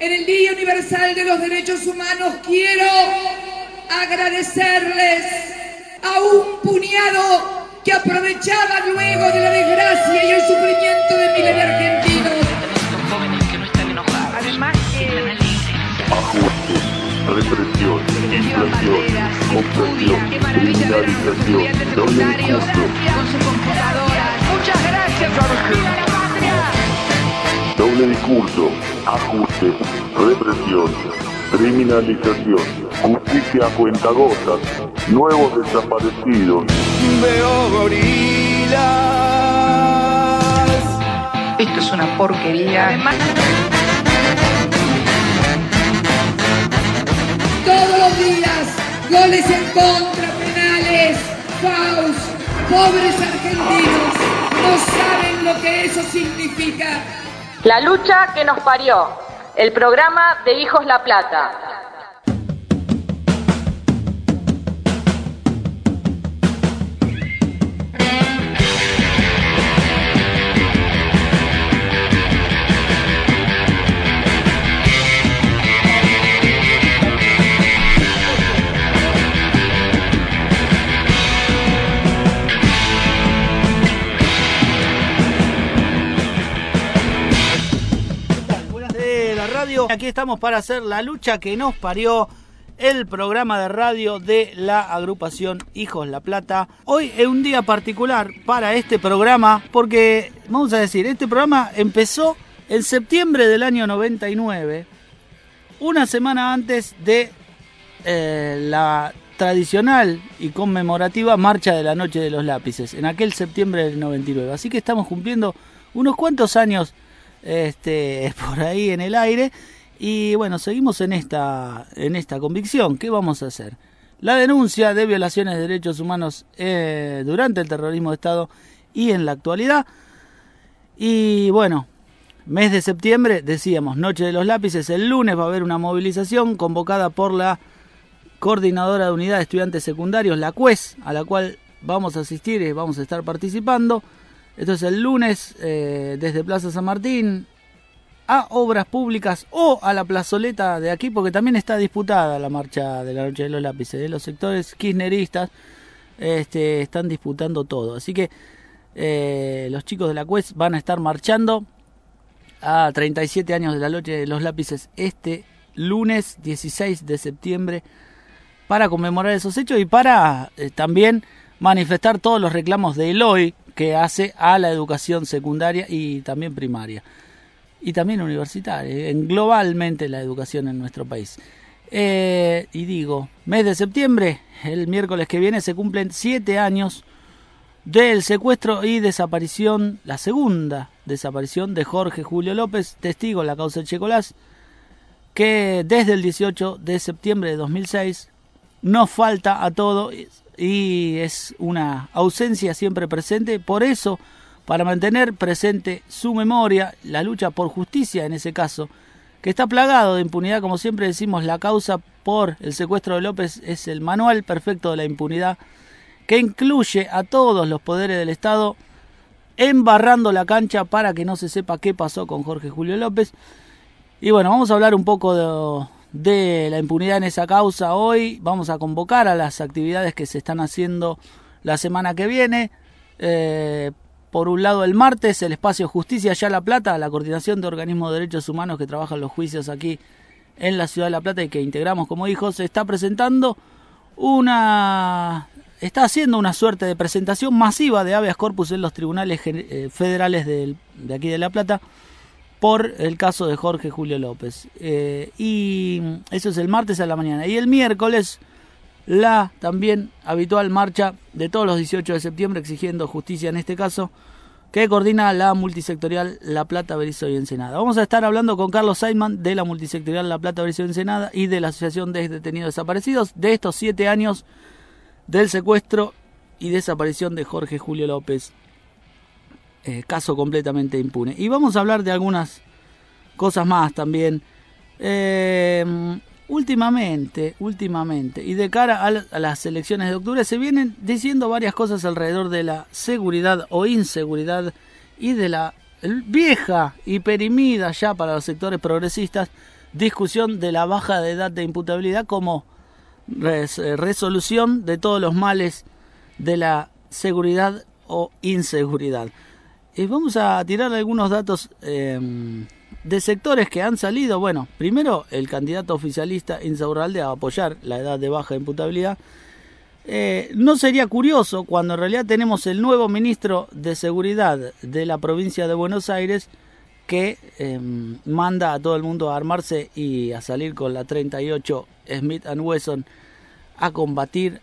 En el Día Universal de los Derechos Humanos quiero agradecerles a un puñado que aprovechaba luego de la desgracia y el sufrimiento de miles de argentinos. Además que Ajustes, represión, inflación, opresión, criminalización, doble discurso, con su computadora. Muchas gracias. Doble discurso, ajustes, represión, criminalización, justicia a cuentagotas, nuevos desaparecidos, Veo gorilas. Esto es una porquería. Además, Todos los días, goles en contra, penales, faus, pobres argentinos, no saben lo que eso significa. La lucha que nos parió. El programa de Hijos La Plata. Aquí estamos para hacer la lucha que nos parió el programa de radio de la agrupación Hijos La Plata. Hoy es un día particular para este programa porque, vamos a decir, este programa empezó en septiembre del año 99, una semana antes de eh, la tradicional y conmemorativa Marcha de la Noche de los Lápices, en aquel septiembre del 99. Así que estamos cumpliendo unos cuantos años este, por ahí en el aire. Y bueno, seguimos en esta, en esta convicción. ¿Qué vamos a hacer? La denuncia de violaciones de derechos humanos eh, durante el terrorismo de Estado y en la actualidad. Y bueno, mes de septiembre, decíamos, Noche de los Lápices. El lunes va a haber una movilización convocada por la Coordinadora de Unidad de Estudiantes Secundarios, la CUES, a la cual vamos a asistir y vamos a estar participando. Esto es el lunes eh, desde Plaza San Martín a Obras Públicas o a la plazoleta de aquí, porque también está disputada la marcha de la Noche de los Lápices. ¿eh? Los sectores kirchneristas este, están disputando todo. Así que eh, los chicos de la CUES van a estar marchando a 37 años de la Noche de los Lápices este lunes 16 de septiembre para conmemorar esos hechos y para también manifestar todos los reclamos de Eloy que hace a la educación secundaria y también primaria y también universitaria, en globalmente la educación en nuestro país. Eh, y digo, mes de septiembre, el miércoles que viene se cumplen siete años del secuestro y desaparición, la segunda desaparición de Jorge Julio López, testigo en la causa de Checolás, que desde el 18 de septiembre de 2006 nos falta a todo y es una ausencia siempre presente. Por eso, para mantener presente su memoria, la lucha por justicia en ese caso, que está plagado de impunidad, como siempre decimos, la causa por el secuestro de López es el manual perfecto de la impunidad, que incluye a todos los poderes del Estado embarrando la cancha para que no se sepa qué pasó con Jorge Julio López. Y bueno, vamos a hablar un poco de, de la impunidad en esa causa hoy. Vamos a convocar a las actividades que se están haciendo la semana que viene. Eh, por un lado, el martes, el espacio Justicia Ya La Plata, la coordinación de organismos de derechos humanos que trabajan los juicios aquí en la ciudad de La Plata y que integramos como hijos, está presentando una. está haciendo una suerte de presentación masiva de habeas corpus en los tribunales eh, federales de, de aquí de La Plata por el caso de Jorge Julio López. Eh, y eso es el martes a la mañana. Y el miércoles, la también habitual marcha de todos los 18 de septiembre exigiendo justicia en este caso, que coordina la multisectorial La Plata, Berizo y Ensenada. Vamos a estar hablando con Carlos Saiman de la multisectorial La Plata, Berizo y Ensenada y de la Asociación de Detenidos Desaparecidos de estos siete años del secuestro y desaparición de Jorge Julio López eh, caso completamente impune. Y vamos a hablar de algunas cosas más también. Eh, últimamente, últimamente, y de cara a, a, las elecciones de octubre, se vienen diciendo varias cosas alrededor de la seguridad o inseguridad y de la vieja y perimida ya para los sectores progresistas discusión de la baja de edad de imputabilidad como resolución de todos los males de la seguridad o inseguridad. Y vamos a tirar algunos datos em, de sectores que han salido. Bueno, primero el candidato oficialista Insaurralde a apoyar la edad de baja imputabilidad. Eh, no sería curioso cuando en realidad tenemos el nuevo ministro de Seguridad de la provincia de Buenos Aires que em, manda a todo el mundo a armarse y a salir con la 38 Smith Wesson a combatir,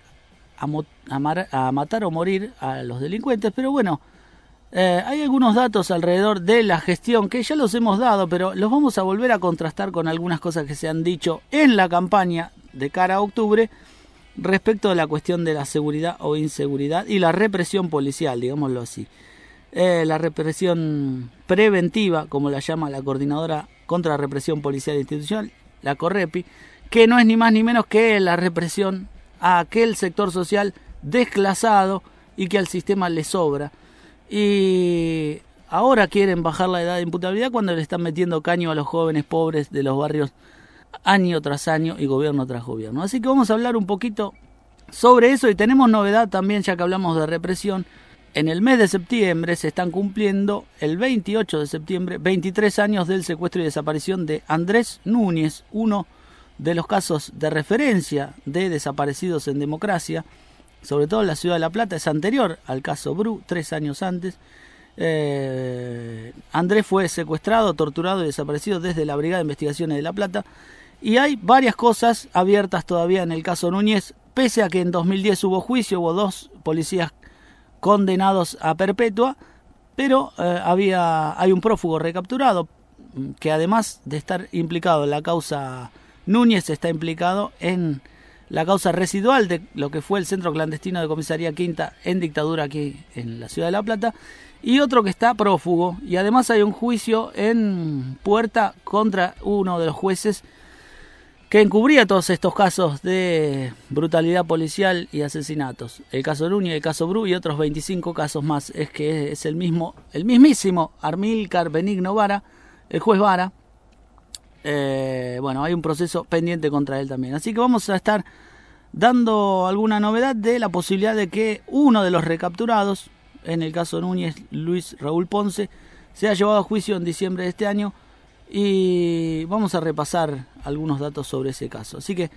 a matar o morir a los delincuentes. Pero bueno, eh, hay algunos datos alrededor de la gestión que ya los hemos dado, pero los vamos a volver a contrastar con algunas cosas que se han dicho en la campaña de cara a octubre respecto de la cuestión de la seguridad o inseguridad y la represión policial, digámoslo así. Eh, la represión preventiva, como la llama la coordinadora contra la represión policial institucional, la CORREPI, que no es ni más ni menos que la represión a aquel sector social desclasado y que al sistema le sobra y ahora quieren bajar la edad de imputabilidad cuando le están metiendo caño a los jóvenes pobres de los barrios año tras año y gobierno tras gobierno. Así que vamos a hablar un poquito sobre eso y tenemos novedad también ya que hablamos de represión. En el mes de septiembre se están cumpliendo el 28 de septiembre 23 años del secuestro y desaparición de Andrés Núñez, uno de los casos de referencia de desaparecidos en democracia sobre todo en la ciudad de La Plata, es anterior al caso Bru, tres años antes. Eh, Andrés fue secuestrado, torturado y desaparecido desde la Brigada de Investigaciones de La Plata. Y hay varias cosas abiertas todavía en el caso Núñez, pese a que en 2010 hubo juicio, hubo dos policías condenados a perpetua, pero eh, había, hay un prófugo recapturado que además de estar implicado en la causa Núñez, está implicado en la causa residual de lo que fue el centro clandestino de comisaría quinta en dictadura aquí en la ciudad de La Plata y otro que está prófugo y además hay un juicio en puerta contra uno de los jueces que encubría todos estos casos de brutalidad policial y asesinatos. El caso Núñez, el caso Bru y otros 25 casos más. Es que es el mismo, el mismísimo Armilcar Benigno Vara, el juez Vara, eh, bueno, hay un proceso pendiente contra él también. Así que vamos a estar dando alguna novedad de la posibilidad de que uno de los recapturados, en el caso Núñez, Luis Raúl Ponce, sea llevado a juicio en diciembre de este año y vamos a repasar algunos datos sobre ese caso. Así que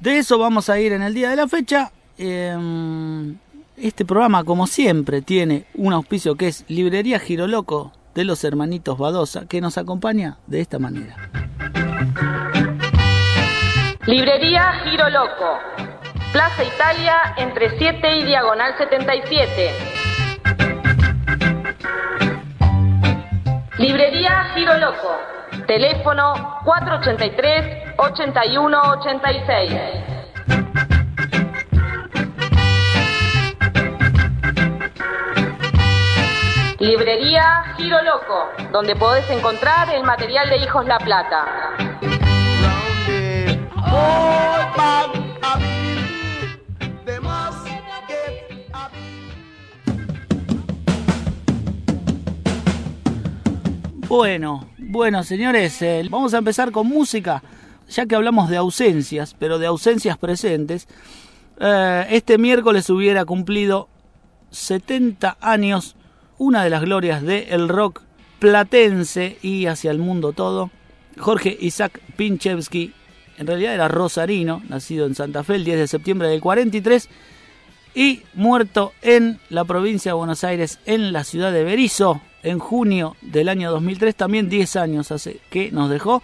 de eso vamos a ir en el día de la fecha. Em, este programa, como siempre, tiene un auspicio que es Librería Giroloco de los hermanitos Badosa, que nos acompaña de esta manera. Librería Giro Loco, Plaza Italia entre 7 y Diagonal 77. Librería Giro Loco, teléfono 483-8186. Librería Giro Loco, donde podés encontrar el material de Hijos La Plata. Bueno, bueno señores, eh, vamos a empezar con música, ya que hablamos de ausencias, pero de ausencias presentes. Eh, este miércoles hubiera cumplido 70 años una de las glorias del rock platense y hacia el mundo todo, Jorge Isaac Pinchevsky, en realidad era rosarino, nacido en Santa Fe el 10 de septiembre del 43 y muerto en la provincia de Buenos Aires, en la ciudad de Berizo, en junio del año 2003, también 10 años hace que nos dejó,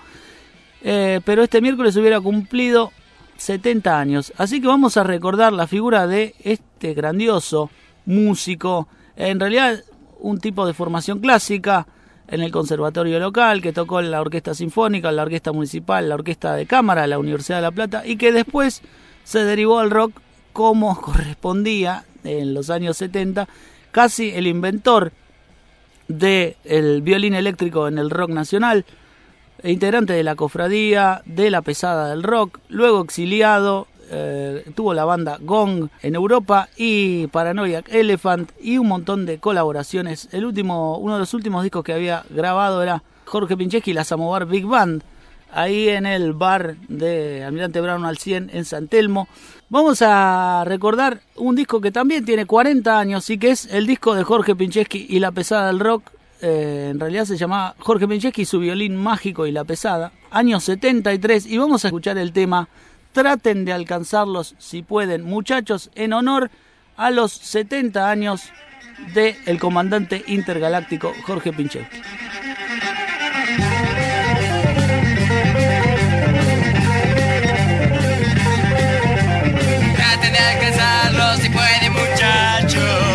eh, pero este miércoles hubiera cumplido 70 años, así que vamos a recordar la figura de este grandioso músico, en realidad un tipo de formación clásica en el conservatorio local, que tocó en la orquesta sinfónica, la orquesta municipal, la orquesta de cámara, la Universidad de La Plata, y que después se derivó al rock como correspondía en los años 70, casi el inventor del violín eléctrico en el rock nacional, integrante de la cofradía, de la pesada del rock, luego exiliado, eh, tuvo la banda Gong en Europa y Paranoia Elephant y un montón de colaboraciones. El último, uno de los últimos discos que había grabado era Jorge Pincheski y la Samovar Big Band, ahí en el bar de Almirante Brown al 100 en San Telmo. Vamos a recordar un disco que también tiene 40 años y que es el disco de Jorge Pincheski y la pesada del rock. Eh, en realidad se llamaba Jorge Pincheski y su violín mágico y la pesada, año 73, y vamos a escuchar el tema Traten de alcanzarlos si pueden, muchachos, en honor a los 70 años del el comandante intergaláctico Jorge Pincheski. Traten de alcanzarlo si puede muchacho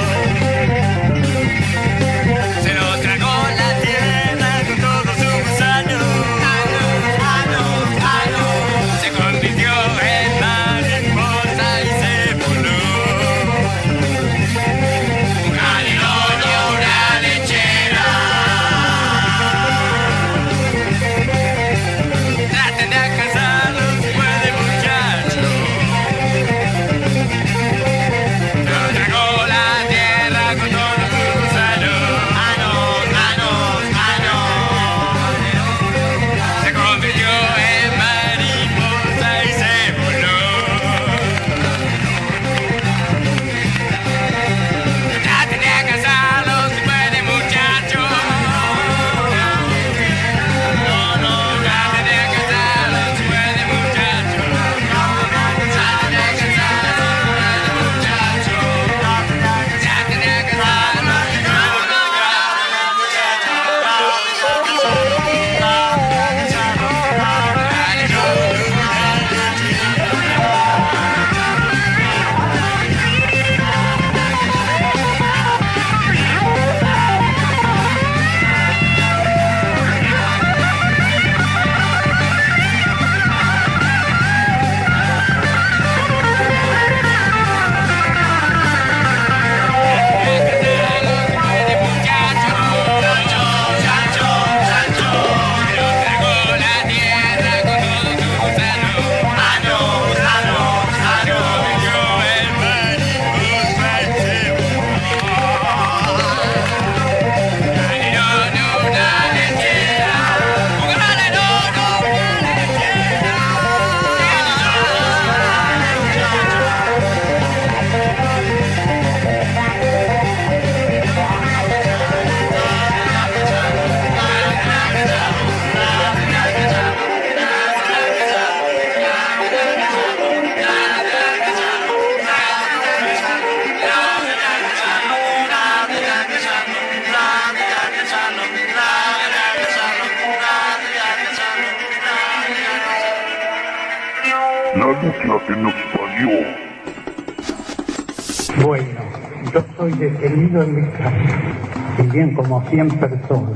Bien como 100 personas,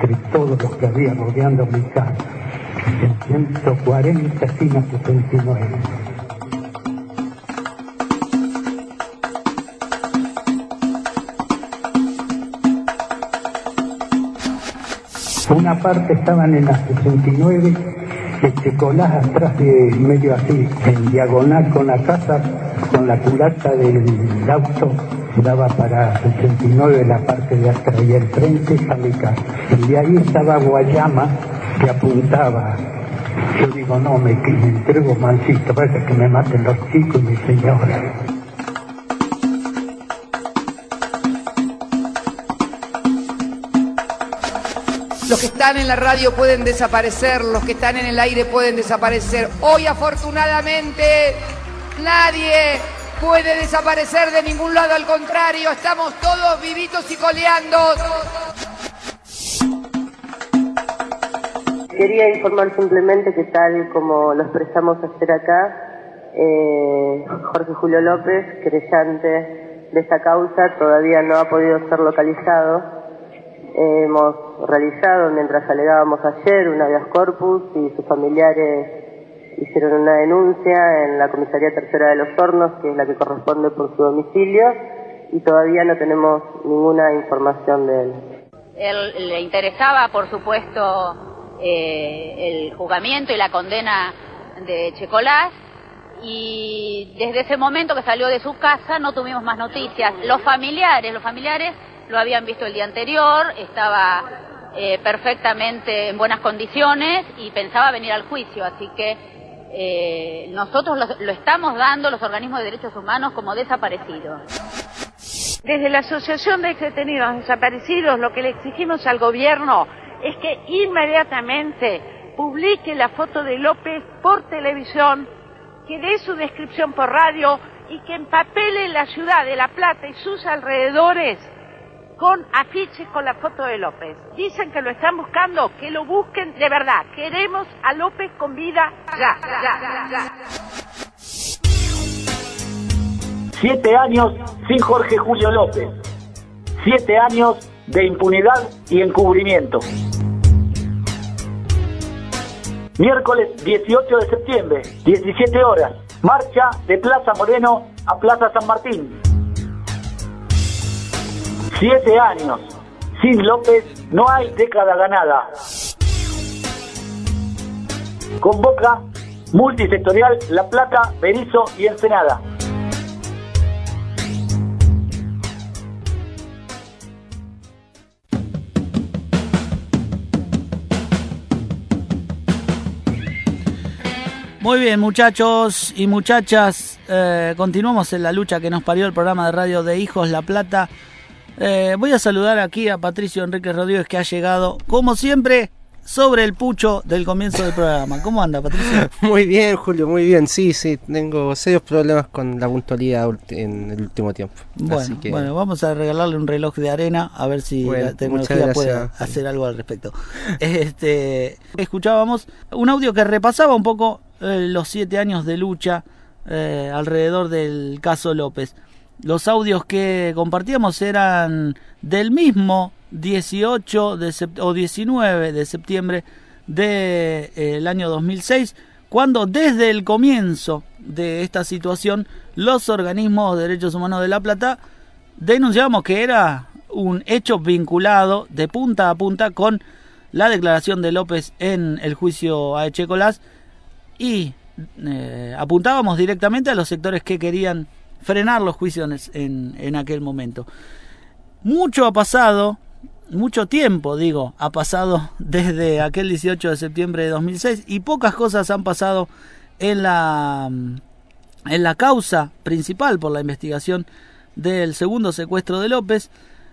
entre todos los que había rodeando mi casa. En 140 esquinas 69. Una parte estaban en la 69, el Checolás atrás de medio así, en diagonal con la casa, con la culata del auto, daba para 69 la parte de atrás y el frente a mi casa. Y de ahí estaba Guayama que apuntaba. Yo digo, no, me, entrego mansito, parece que me maten los chicos y mi señora. Los que están en la radio pueden desaparecer, los que están en el aire pueden desaparecer. Hoy afortunadamente nadie puede desaparecer de ningún lado, al contrario, estamos todos vivitos y coleando. Quería informar simplemente que tal como lo expresamos ayer acá, eh, Jorge Julio López, creyente de esta causa, todavía no ha podido ser localizado. hemos realizado, mientras alegábamos ayer, un habeas corpus y sus familiares hicieron una denuncia en la Comisaría Tercera de los Hornos, que es la que corresponde por su domicilio, y todavía no tenemos ninguna información de él. Él le interesaba, por supuesto, eh, el juzgamiento y la condena de Checolás y desde ese momento que salió de su casa no tuvimos más noticias. Los familiares, los familiares lo habían visto el día anterior, estaba eh, perfectamente en buenas condiciones y pensaba venir al juicio, así que eh, nosotros lo, estamos dando, los organismos de derechos humanos, como desaparecido. Desde la Asociación de Detenidos Desaparecidos lo que le exigimos al gobierno es que inmediatamente publique la foto de López por televisión, que dé su descripción por radio y que empapele la ciudad de La Plata y sus alrededores con afiches con la foto de López. Dicen que lo están buscando, que lo busquen de verdad. Queremos a López con vida ya, ya, ya. Siete años sin Jorge Julio López. Siete años de impunidad y encubrimiento. Miércoles 18 de septiembre, 17 horas. Marcha de Plaza Moreno a Plaza San Martín. Siete años. Sin López no hay década ganada. Convoca multisectorial La Plata, Berizo y Ensenada. Muy bien, muchachos y muchachas, eh, continuamos en la lucha que nos parió el programa de radio de Hijos La Plata. Eh, voy a saludar aquí a Patricio Enrique Rodríguez que ha llegado, como siempre, sobre el pucho del comienzo del programa. ¿Cómo anda, Patricio? Muy bien, Julio, muy bien. Sí, sí, tengo serios problemas con la puntualidad en el último tiempo. Bueno, que, bueno, vamos a regalarle un reloj de arena a ver si Bueno, la tecnología puede hacer algo al respecto. Este, escuchábamos un audio que repasaba un poco eh, los siete años de lucha eh, alrededor del caso López. Los audios que compartíamos eran del mismo 18 de o 19 de septiembre del año 2006, cuando desde el comienzo de esta situación los organismos de derechos humanos de La Plata denunciamos que era un hecho vinculado de punta a punta con la declaración de López en el juicio a Echecolás y eh, apuntábamos directamente a los sectores que querían frenar los juicios en, en aquel momento. Mucho ha pasado, mucho tiempo, digo, ha pasado desde aquel 18 de septiembre de 2006 y pocas cosas han pasado en la, en la causa principal por la investigación del segundo secuestro de López.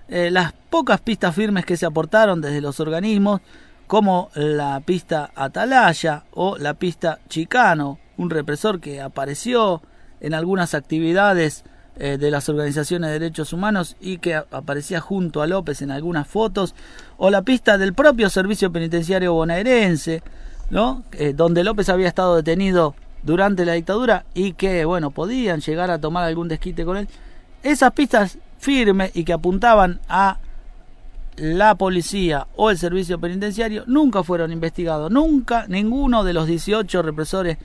Eh, las pocas pistas firmes que se aportaron desde los organismos, como la pista Atalaya o la pista Chicano, un represor que apareció en algunas actividades eh, de las organizaciones de derechos humanos y que aparecía junto a López en algunas fotos, o la pista del propio servicio penitenciario bonaerense, ¿no? Eh, donde López había estado detenido durante la dictadura y que, bueno, podían llegar a tomar algún desquite con él. Esas pistas firmes y que apuntaban a la policía o el servicio penitenciario nunca fueron investigados. Nunca ninguno de los 18 represores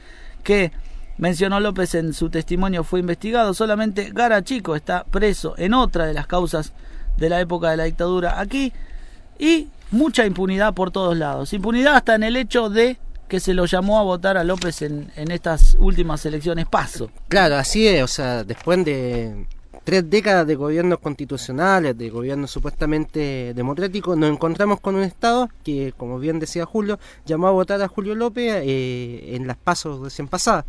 que mencionó López en su testimonio fue investigado. Solamente Gara Chico está preso en otra de las causas de la época de la dictadura aquí. Y mucha impunidad por todos lados. Impunidad hasta en el hecho de que se lo llamó a votar a López en, estas últimas elecciones paso. Claro, así es, o sea, después de tres décadas de gobiernos constitucionales, de gobiernos supuestamente democráticos, nos encontramos con un Estado que, como bien decía Julio, llamó a votar a Julio López eh, en las pasos recién pasadas,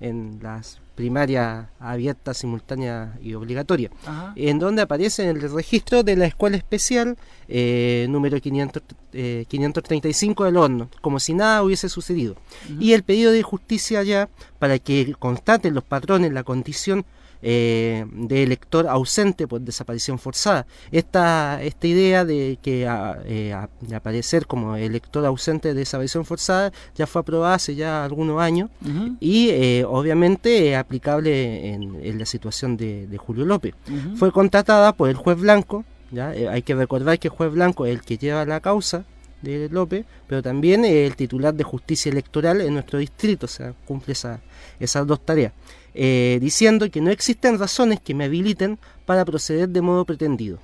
en las primarias abiertas, simultáneas y obligatorias, en donde aparece en el registro de la Escuela Especial eh, número 500, eh, 535 del horno, como si nada hubiese sucedido. Y el pedido de justicia ya para que constaten los patrones la condición eh, de elector ausente por desaparición forzada. Esta, esta idea de que a- eh, a- de aparecer como elector ausente de desaparición forzada ya fue aprobada hace ya algunos años Ujú. y eh, obviamente es aplicable en, en la situación de, de Julio López. Ujú. Fue contratada por el juez Blanco, ¿ya? Eh, hay que recordar que el juez Blanco es el que lleva la causa de López, pero también el titular de justicia electoral en nuestro distrito, o sea, cumple esa- esas dos tareas, eh, diciendo que no existen razones que me habiliten para proceder de modo pretendido.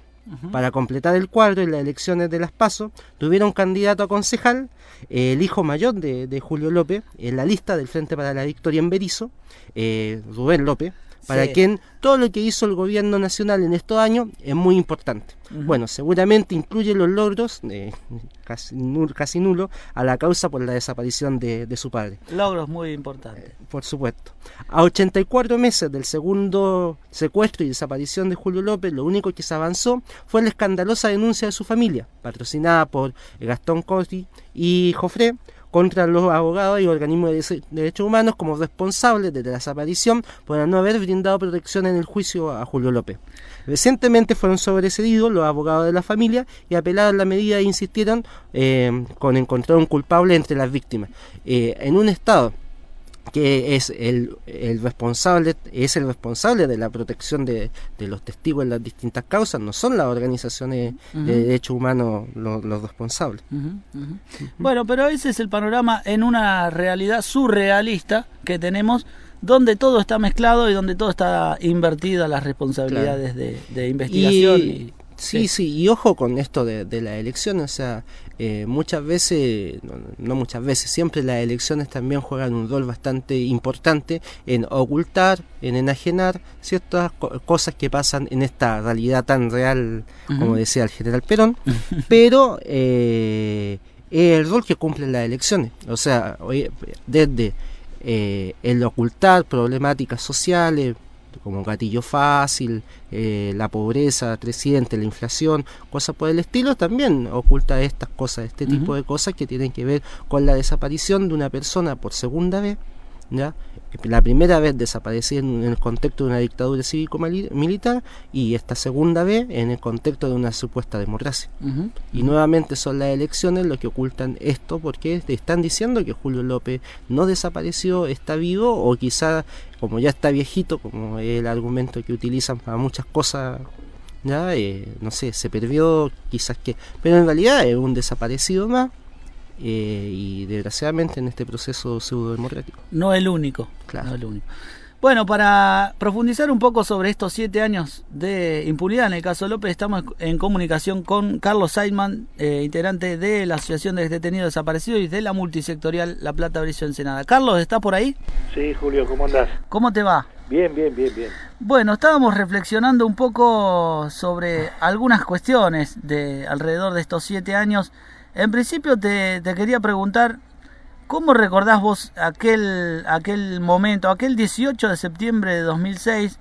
Para completar el cuadro en las elecciones de las PASO, tuvieron candidato a concejal, eh, el hijo mayor de, de Julio López, en la lista del Frente para la Victoria en Berizo, eh, Rubén López, para Sí. quien todo lo que hizo el gobierno nacional en estos años es muy importante. Bueno, seguramente incluye los logros, eh, casi, nul- casi nulos, a la causa por la desaparición de, de su padre. Logros muy importantes. Por supuesto. A 84 meses del segundo secuestro y desaparición de Julio López, lo único que se avanzó fue la escandalosa denuncia de su familia, patrocinada por Gastón Cotti y Jofré, contra los abogados y organismos de derechos humanos como responsables de la desaparición por no haber brindado protección en el juicio a Julio López. Recientemente fueron sobreseídos los abogados de la familia y apelaron la medida e insistieron eh, con encontrar un culpable entre las víctimas. Eh, en un estado que es el, el responsable es el responsable de la protección de, de los testigos en las distintas causas no son las organizaciones de derechos humanos los, los responsables. Bueno, pero ese es el panorama en una realidad surrealista que tenemos, donde todo está mezclado y donde todo está invertido a las responsabilidades de, de investigación. Y- y- sí, sí, y ojo con esto de, de las elecciones, o sea, eh, muchas veces, no, no muchas veces, siempre las elecciones también juegan un rol bastante importante en ocultar, en enajenar ciertas co- cosas que pasan en esta realidad tan real, como decía el general Perón, pero eh, el rol que cumplen las elecciones, o sea, desde eh, el ocultar problemáticas sociales, como gatillo fácil, eh, la pobreza creciente, la inflación, cosas por el estilo, también oculta estas cosas, este tipo de cosas que tienen que ver con la desaparición de una persona por segunda vez, ¿ya? La primera vez desaparecida en, el contexto de una dictadura cívico-militar y esta segunda vez en el contexto de una supuesta democracia. Y nuevamente son las elecciones lo que ocultan esto porque están diciendo que Julio López no desapareció, está vivo o quizá como ya está viejito, como es el argumento que utilizan para muchas cosas, ya eh, no sé, se perdió, quizás que... Pero en realidad es un desaparecido más eh, y desgraciadamente en este proceso pseudo-democrático. No el único. Claro. no el único. Bueno, para profundizar un poco sobre estos siete años de impunidad en el caso López, estamos en comunicación con Carlos Seidman, eh, integrante de la Asociación de Detenidos Desaparecidos y de la multisectorial La Plata Bricio Ensenada. Carlos, ¿estás por ahí? Sí, Julio, ¿cómo andás? ¿Cómo te va? Bien, bien, bien, bien. Bueno, estábamos reflexionando un poco sobre algunas cuestiones de alrededor de estos siete años. En principio te, quería preguntar, ¿cómo recordás vos aquel, aquel momento, aquel 18 de septiembre de 2006,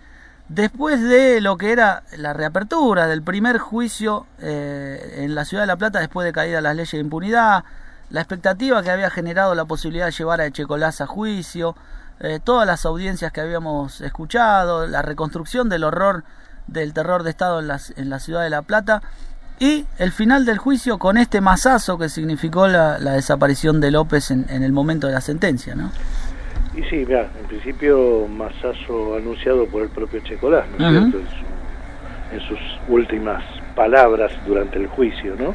después de lo que era la reapertura del primer juicio eh, en la ciudad de La Plata después de caída las leyes de impunidad, la expectativa que había generado la posibilidad de llevar a Echecolás a juicio, eh, todas las audiencias que habíamos escuchado, la reconstrucción del horror del terror de Estado en, las, en la ciudad de La Plata y el final del juicio con este masazo que significó la, la desaparición de López en, en el momento de la sentencia, ¿no? Y sí, mira, en principio masazo anunciado por el propio Checolás, ¿no es cierto? En, su- en sus últimas palabras durante el juicio, ¿no?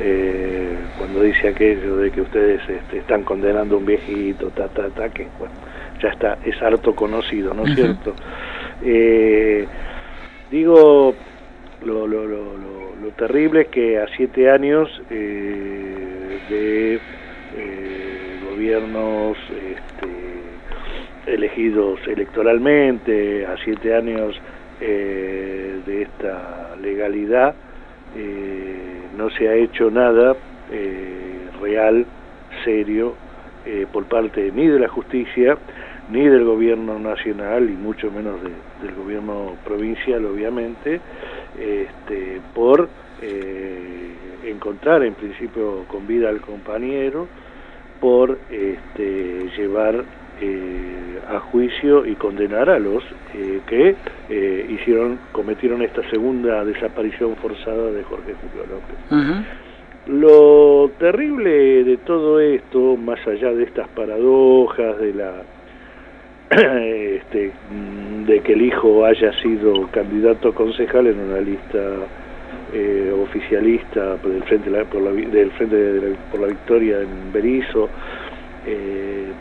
Eh, cuando dice aquello de que ustedes este, están condenando a un viejito, ta, ta, ta, que bueno, ya está, es harto conocido, ¿no es cierto? Eh, digo, lo, lo, lo, lo- lo terrible es que a siete años eh, de eh, gobiernos este, elegidos electoralmente, a siete años eh, de esta legalidad, no se ha hecho nada real, serio, por parte ni de la justicia, ni del gobierno nacional, y mucho menos de- del gobierno provincial, obviamente, este, por eh, encontrar en principio con vida al compañero, por este, llevar eh, a juicio y condenar a los eh, que eh, hicieron, cometieron esta segunda desaparición forzada de Jorge Julio López. Lo terrible de todo esto, más allá de estas paradojas, de la este, mm, de que el hijo haya sido candidato a concejal en una lista eh, oficialista por el frente, la- por la del frente de la- por la victoria en Berizo, eh,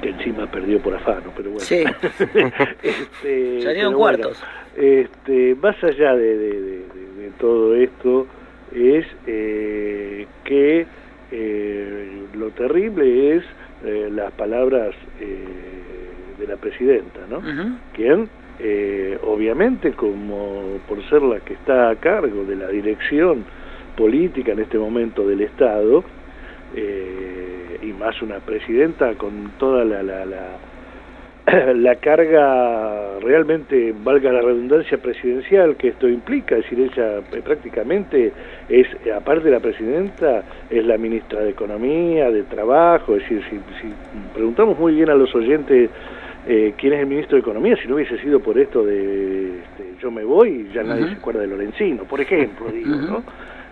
que encima perdió por afano, pero bueno. Sí. Este, Salieron bueno, cuartos. este, más allá de, de- de- de- de en todo esto es eh, que lo terrible es las palabras eh, de la presidenta, ¿no? Quien, eh, obviamente, como por ser la que está a cargo de la dirección política en este momento del Estado, eh, y más una presidenta con toda la, la, la, la carga realmente, valga la redundancia presidencial que esto implica, es decir, ella eh, prácticamente es, aparte de la presidenta, es la ministra de Economía, de Trabajo, es decir, si, si preguntamos muy bien a los oyentes eh, quién es el ministro de Economía, si no hubiese sido por esto de este, yo me voy, ya nadie se acuerda de Lorenzino, por ejemplo, digo, ¿no?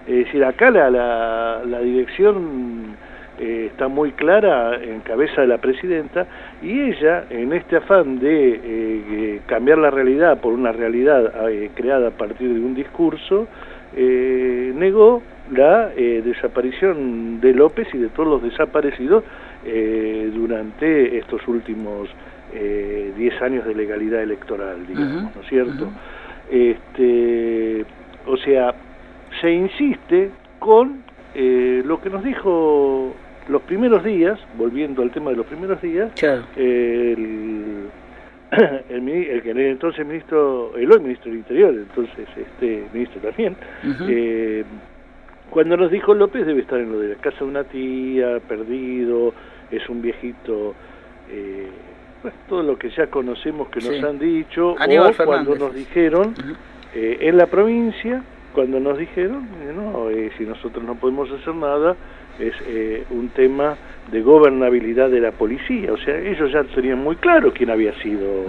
Es decir, acá la, la, la dirección eh, está muy clara en cabeza de la presidenta y ella, en este afán de eh, cambiar la realidad por una realidad creada a partir de un discurso, negó la eh, desaparición de López y de todos los desaparecidos eh, durante estos últimos 10 años de legalidad electoral, digamos, ¿no es cierto? este, o sea, se insiste con eh, lo que nos dijo los primeros días, volviendo al tema de los primeros días, eh, el, el, el era entonces ministro, el hoy ministro del Interior, entonces este ministro también, eh, cuando nos dijo López debe estar en lo de la casa de una tía, perdido, es un viejito, eh, bueno, todo lo que ya conocemos que nos Sí. han dicho, Aníbal o cuando nos dijeron eh, en la provincia, cuando nos dijeron, eh, no, eh, si nosotros no podemos hacer nada, es eh, un tema de gobernabilidad de la policía. O sea, ellos ya tenían muy claro quién había sido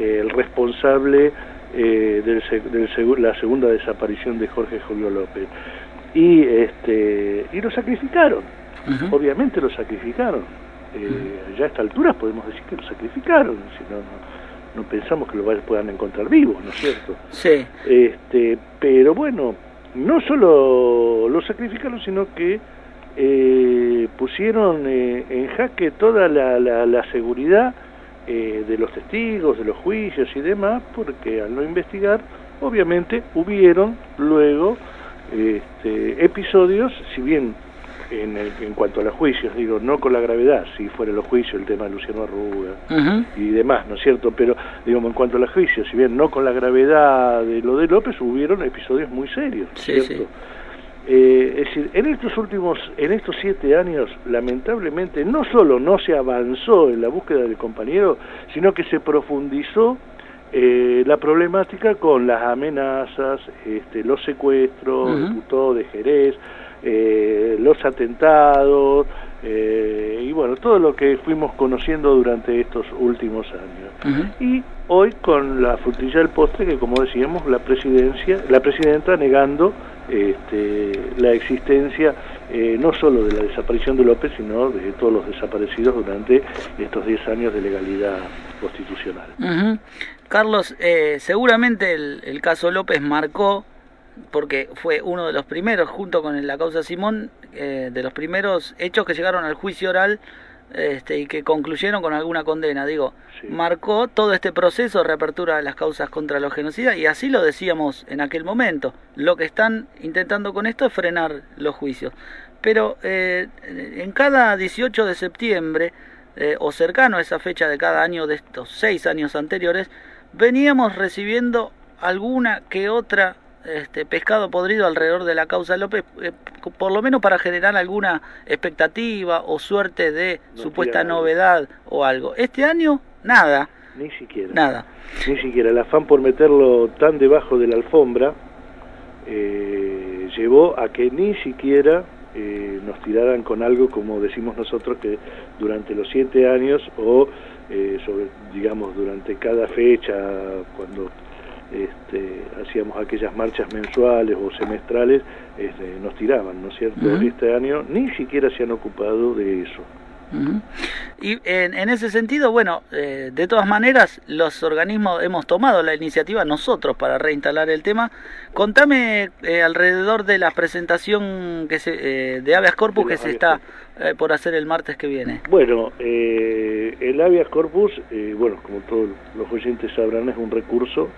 el responsable eh, del, del la segunda desaparición de Jorge Julio López. Y, este, y lo sacrificaron, obviamente lo sacrificaron. Eh, Ya a esta altura podemos decir que lo sacrificaron, si no, no, no pensamos que lo puedan encontrar vivo, ¿no es cierto? Sí. Este, pero bueno, no solo lo sacrificaron, sino que eh, pusieron eh, en jaque toda la, la, la seguridad eh, de los testigos, de los juicios y demás, porque al no investigar, obviamente hubieron luego este, episodios, si bien en, el- en cuanto a los juicios, digo, no con la gravedad, si fuera los juicios, el tema de Luciano Arruga, y demás, ¿no es cierto? Pero, digamos, en cuanto a los juicios, si bien no con la gravedad de lo de López, hubieron episodios muy serios, ¿no es Sí, ¿cierto? Eh, es decir, en estos últimos, en estos siete años, lamentablemente, no solo no se avanzó en la búsqueda del compañero, sino que se profundizó eh, la problemática con las amenazas, este, los secuestros, el putó de Jerez, eh, los atentados, eh, y bueno, todo lo que fuimos conociendo durante estos últimos años. Y hoy con la frutilla del postre que como decíamos la presidencia, la presidenta negando este, la existencia eh, no solo de la desaparición de López, sino de todos los desaparecidos durante estos 10 años de legalidad constitucional. Carlos, eh, seguramente el, el caso López marcó, porque fue uno de los primeros, junto con la causa Simón, eh, de los primeros hechos que llegaron al juicio oral este, y que concluyeron con alguna condena. Digo, marcó todo este proceso de reapertura de las causas contra los genocidas y así lo decíamos en aquel momento. Lo que están intentando con esto es frenar los juicios. Pero eh, en cada 18 de septiembre, eh, o cercano a esa fecha de cada año de estos seis años anteriores, veníamos recibiendo alguna que otra este, pescado podrido alrededor de la causa López, eh, por lo menos para generar alguna expectativa o suerte de supuesta nada. novedad o algo. Este año, nada. Ni siquiera. Nada. Ni siquiera el afán por meterlo tan debajo de la alfombra eh, llevó a que ni siquiera eh, nos tiraran con algo como decimos nosotros que durante los siete años o eh, sobre digamos durante cada fecha cuando este, hacíamos aquellas marchas mensuales o semestrales este, nos tiraban, ¿no es cierto? Este año ni siquiera se han ocupado de eso. Y en, en ese sentido, bueno, eh, de todas maneras, los organismos hemos tomado la iniciativa nosotros para reinstalar el tema. Contame eh, alrededor de la presentación que se, eh, de habeas corpus De que se está por hacer el martes que viene. Bueno, el habeas corpus, bueno, como todos los oyentes sabrán, es un recurso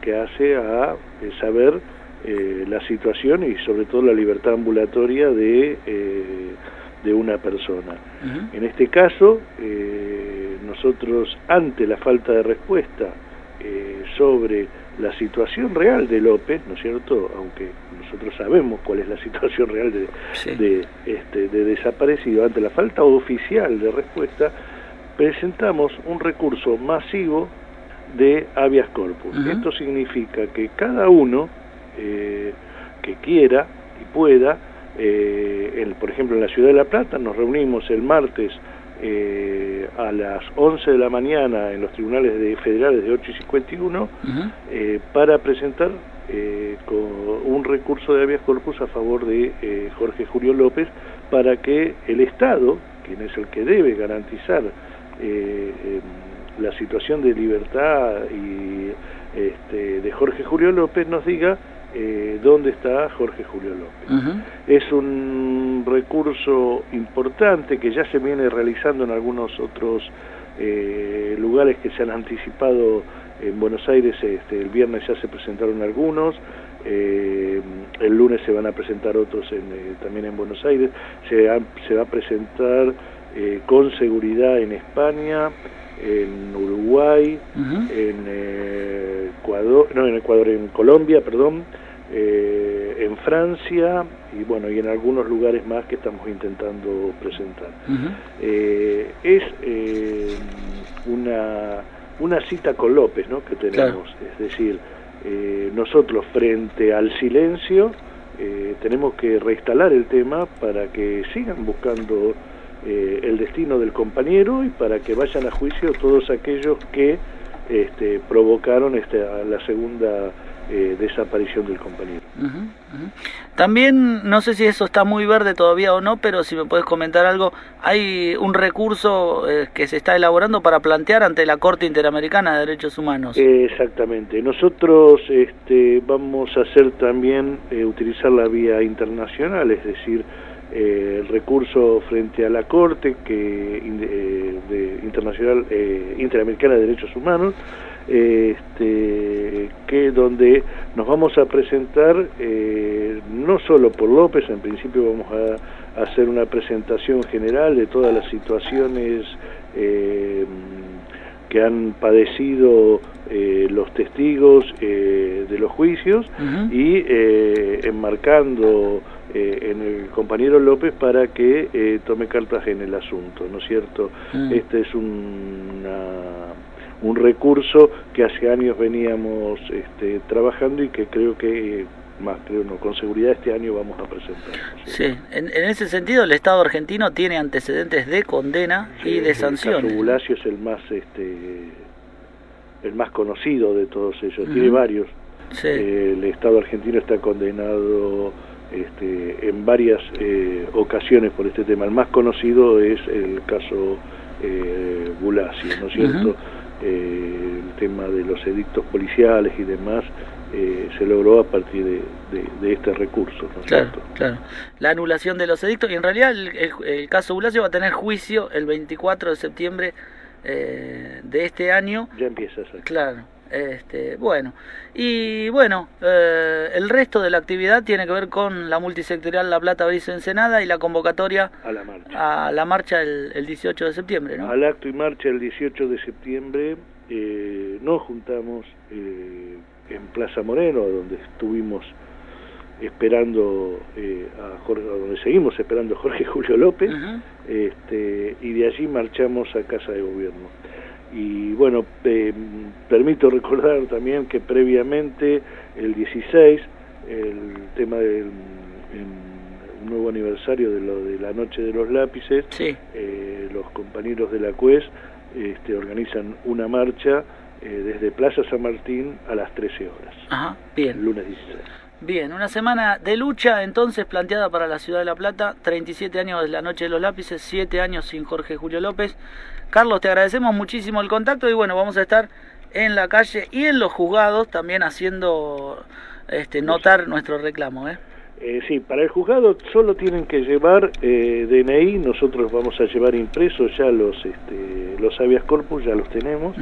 que hace a saber la situación y sobre todo la libertad ambulatoria de, de una persona. En este caso, eh, nosotros, ante la falta de respuesta eh, sobre la situación real de López, ¿no es cierto? Aunque nosotros sabemos cuál es la situación real de, de, este, de desaparecido, ante la falta oficial de respuesta, presentamos un recurso masivo de habeas corpus. Esto significa que cada uno eh, que quiera y pueda, eh, en- por ejemplo en la ciudad de La Plata, nos reunimos el martes eh, a las 11 de la mañana en los tribunales de federales de 8 y 51 eh, para presentar eh, con un recurso de habeas corpus a favor de eh, Jorge Julio López para que el Estado, quien es el que debe garantizar eh, em, la situación de libertad y este, de Jorge Julio López, nos diga eh, dónde está Jorge Julio López. Es un recurso importante que ya se viene realizando en algunos otros eh, lugares que se han anticipado en Buenos Aires. Este, el viernes ya se presentaron algunos, eh, el lunes se van a presentar otros en, eh, también en Buenos Aires. Se, ha- se va a presentar eh, con seguridad en España, en Uruguay, en Ecuador, no en Ecuador, en Colombia, perdón, eh, en Francia y bueno y en algunos lugares más que estamos intentando presentar. Eh, es eh, una una cita con López, ¿no? Que tenemos, es decir, nosotros frente al silencio tenemos que reinstalar el tema para que sigan buscando el destino del compañero y para que vayan a juicio todos aquellos que este, provocaron esta, la segunda eh, desaparición del compañero. También, no sé si eso está muy verde todavía o no, pero si me puedes comentar algo, hay un recurso eh, que se está elaborando para plantear ante la Corte Interamericana de Derechos Humanos. Exactamente. Nosotros este, vamos a hacer también eh, utilizar la vía internacional, es decir, eh, el recurso frente a la Corte que de internacional eh, interamericana de derechos humanos, este, que donde nos vamos a presentar eh, no solo por López, en principio vamos a, a hacer una presentación general de todas las situaciones eh, que han padecido eh, los testigos eh, de los juicios y enmarcando eh, en el compañero López para que eh, tome cartas en el asunto, ¿no es cierto? Mm. Este es una- un recurso que hace años veníamos este, trabajando y que creo que, más creo no, con seguridad este año vamos a presentar. Sí, en, en ese sentido el Estado argentino tiene antecedentes de condena y de El caso Bulacio es el más este el más conocido de todos ellos, tiene varios. Sí. Eh, el Estado argentino está condenado este, en varias eh, ocasiones por este tema. El más conocido es el caso eh, Bulacio, ¿no es cierto? Eh, el tema de los edictos policiales y demás eh, se logró a partir de, de- de este recurso, ¿no es Claro, cierto? claro. La anulación de los edictos y en realidad el, el- el caso Bulacio va a tener juicio el 24 de septiembre eh, de este año. Ya empieza a Claro. Este, bueno, y bueno, eh, el resto de la actividad tiene que ver con la multisectorial La Plata Brizo Ensenada y la convocatoria a la marcha, a la marcha el, el 18 de septiembre, ¿no? Al acto y marcha el 18 de septiembre eh, nos juntamos eh, en Plaza Moreno, donde estuvimos esperando eh, a Jorge, donde seguimos esperando a Jorge Julio López, este, y de allí marchamos a Casa de Gobierno. Y bueno, eh, permito recordar también que previamente, el 16, el tema del un nuevo aniversario de lo de la Noche de los Lápices, eh, los compañeros de la CUES este, organizan una marcha eh, desde Plaza San Martín a las 13 horas, Ajá, bien. lunes 16. Bien, una semana de lucha entonces planteada para la ciudad de La Plata, 37 años de la Noche de los Lápices, 7 años sin Jorge Julio López. Carlos, te agradecemos muchísimo el contacto y bueno, vamos a estar en la calle y en los juzgados también haciendo este, notar nuestro reclamo. ¿eh? Eh, sí, para el juzgado solo tienen que llevar eh, DNI, nosotros vamos a llevar impresos ya los este, los habeas corpus, ya los tenemos,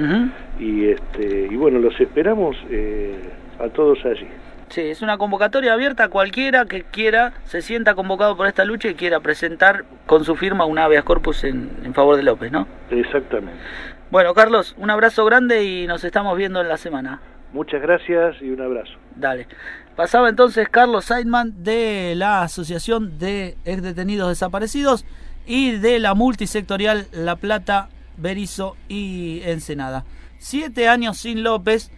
y este y bueno, los esperamos eh, a todos allí. Sí, es una convocatoria abierta a cualquiera que quiera, se sienta convocado por esta lucha y quiera presentar con su firma un habeas corpus en, en favor de López, ¿no? Exactamente. Bueno, Carlos, un abrazo grande y nos estamos viendo en la semana. Muchas gracias y un abrazo. Dale. Pasaba entonces Carlos Seidman de la Asociación de Ex Detenidos Desaparecidos y de la multisectorial La Plata, Berizo y Ensenada. Siete años sin López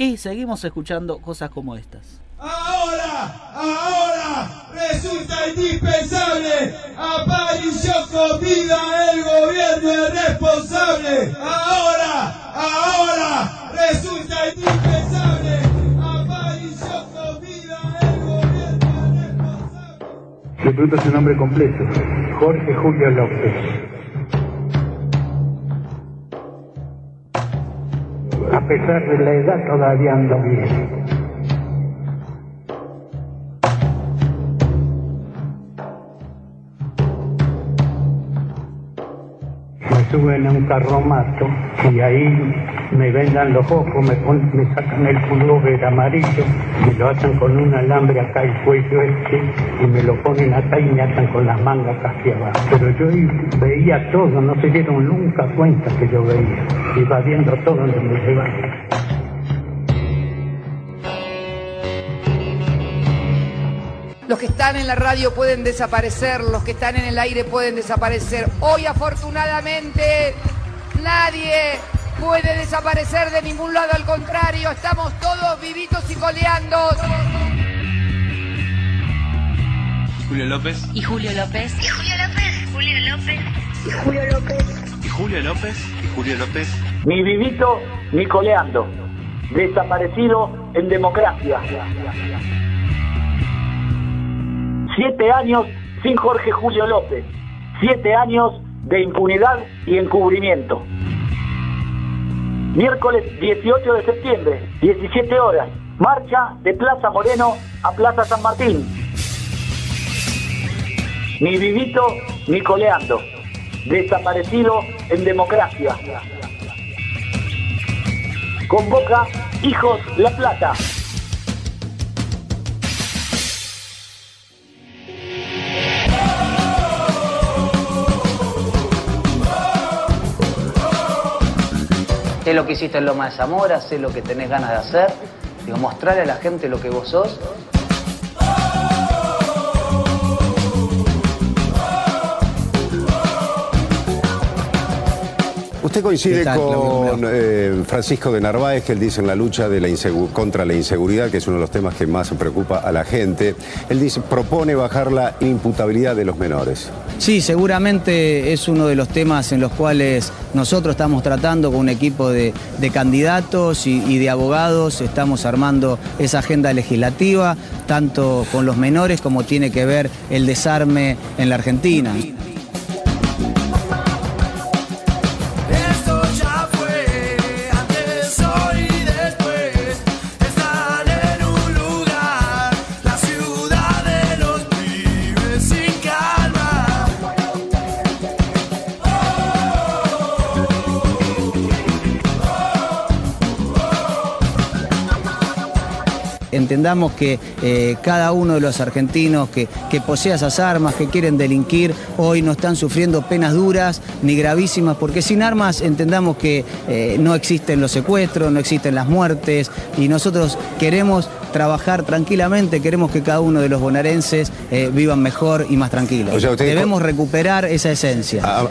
y seguimos escuchando cosas como estas. Ahora, ahora resulta indispensable aparición con vida el gobierno es responsable. Ahora, ahora resulta indispensable aparición con vida el gobierno es responsable. Le pregunto su nombre completo. Jorge Julio López. A pesar de la edad todavía ando bien. Suben a un carromato y ahí me vendan los ojos, me, pon- me sacan el pullover amarillo, me lo atan con un alambre acá el cuello este y me lo ponen acá y me atan con las mangas casi abajo. Pero yo veía todo, no se dieron nunca cuenta que yo veía. Iba viendo todo donde me llevaban. Que están en la radio pueden desaparecer, los que están en el aire pueden desaparecer. Hoy afortunadamente nadie puede desaparecer de ningún lado, al contrario, estamos todos vivitos y coleando. Julio López. Y Julio López. Y Julio López. Julio López. Y Julio López. Y Julio López. Y Julio López. Ni vivito ni coleando. Desaparecido en democracia. Siete años sin Jorge Julio López. Siete años de impunidad y encubrimiento. Miércoles 18 de septiembre, 17 horas. Marcha de Plaza Moreno a Plaza San Martín. Ni vivito ni coleando. Desaparecido en democracia. Convoca Hijos La Plata. Sé lo que hiciste en Loma de Zamora, sé lo que tenés ganas de hacer. Digo, mostrarle a la gente lo que vos sos. Usted coincide con eh, Francisco de Narváez, que él dice en la lucha de la insegu- contra la inseguridad, que es uno de los temas que más preocupa a la gente. Él dice, propone bajar la imputabilidad de los menores. Sí, seguramente es uno de los temas en los cuales nosotros estamos tratando con un equipo de, de candidatos y, y de abogados, estamos armando esa agenda legislativa, tanto con los menores como tiene que ver el desarme en la Argentina. Entendamos que eh, cada uno de los argentinos que, que posea esas armas, que quieren delinquir, hoy no están sufriendo penas duras ni gravísimas, porque sin armas entendamos que eh, no existen los secuestros, no existen las muertes, y nosotros queremos trabajar tranquilamente, queremos que cada uno de los bonaerenses eh, vivan mejor y más tranquilos. O sea, ustedes- Debemos recuperar esa esencia. Vamos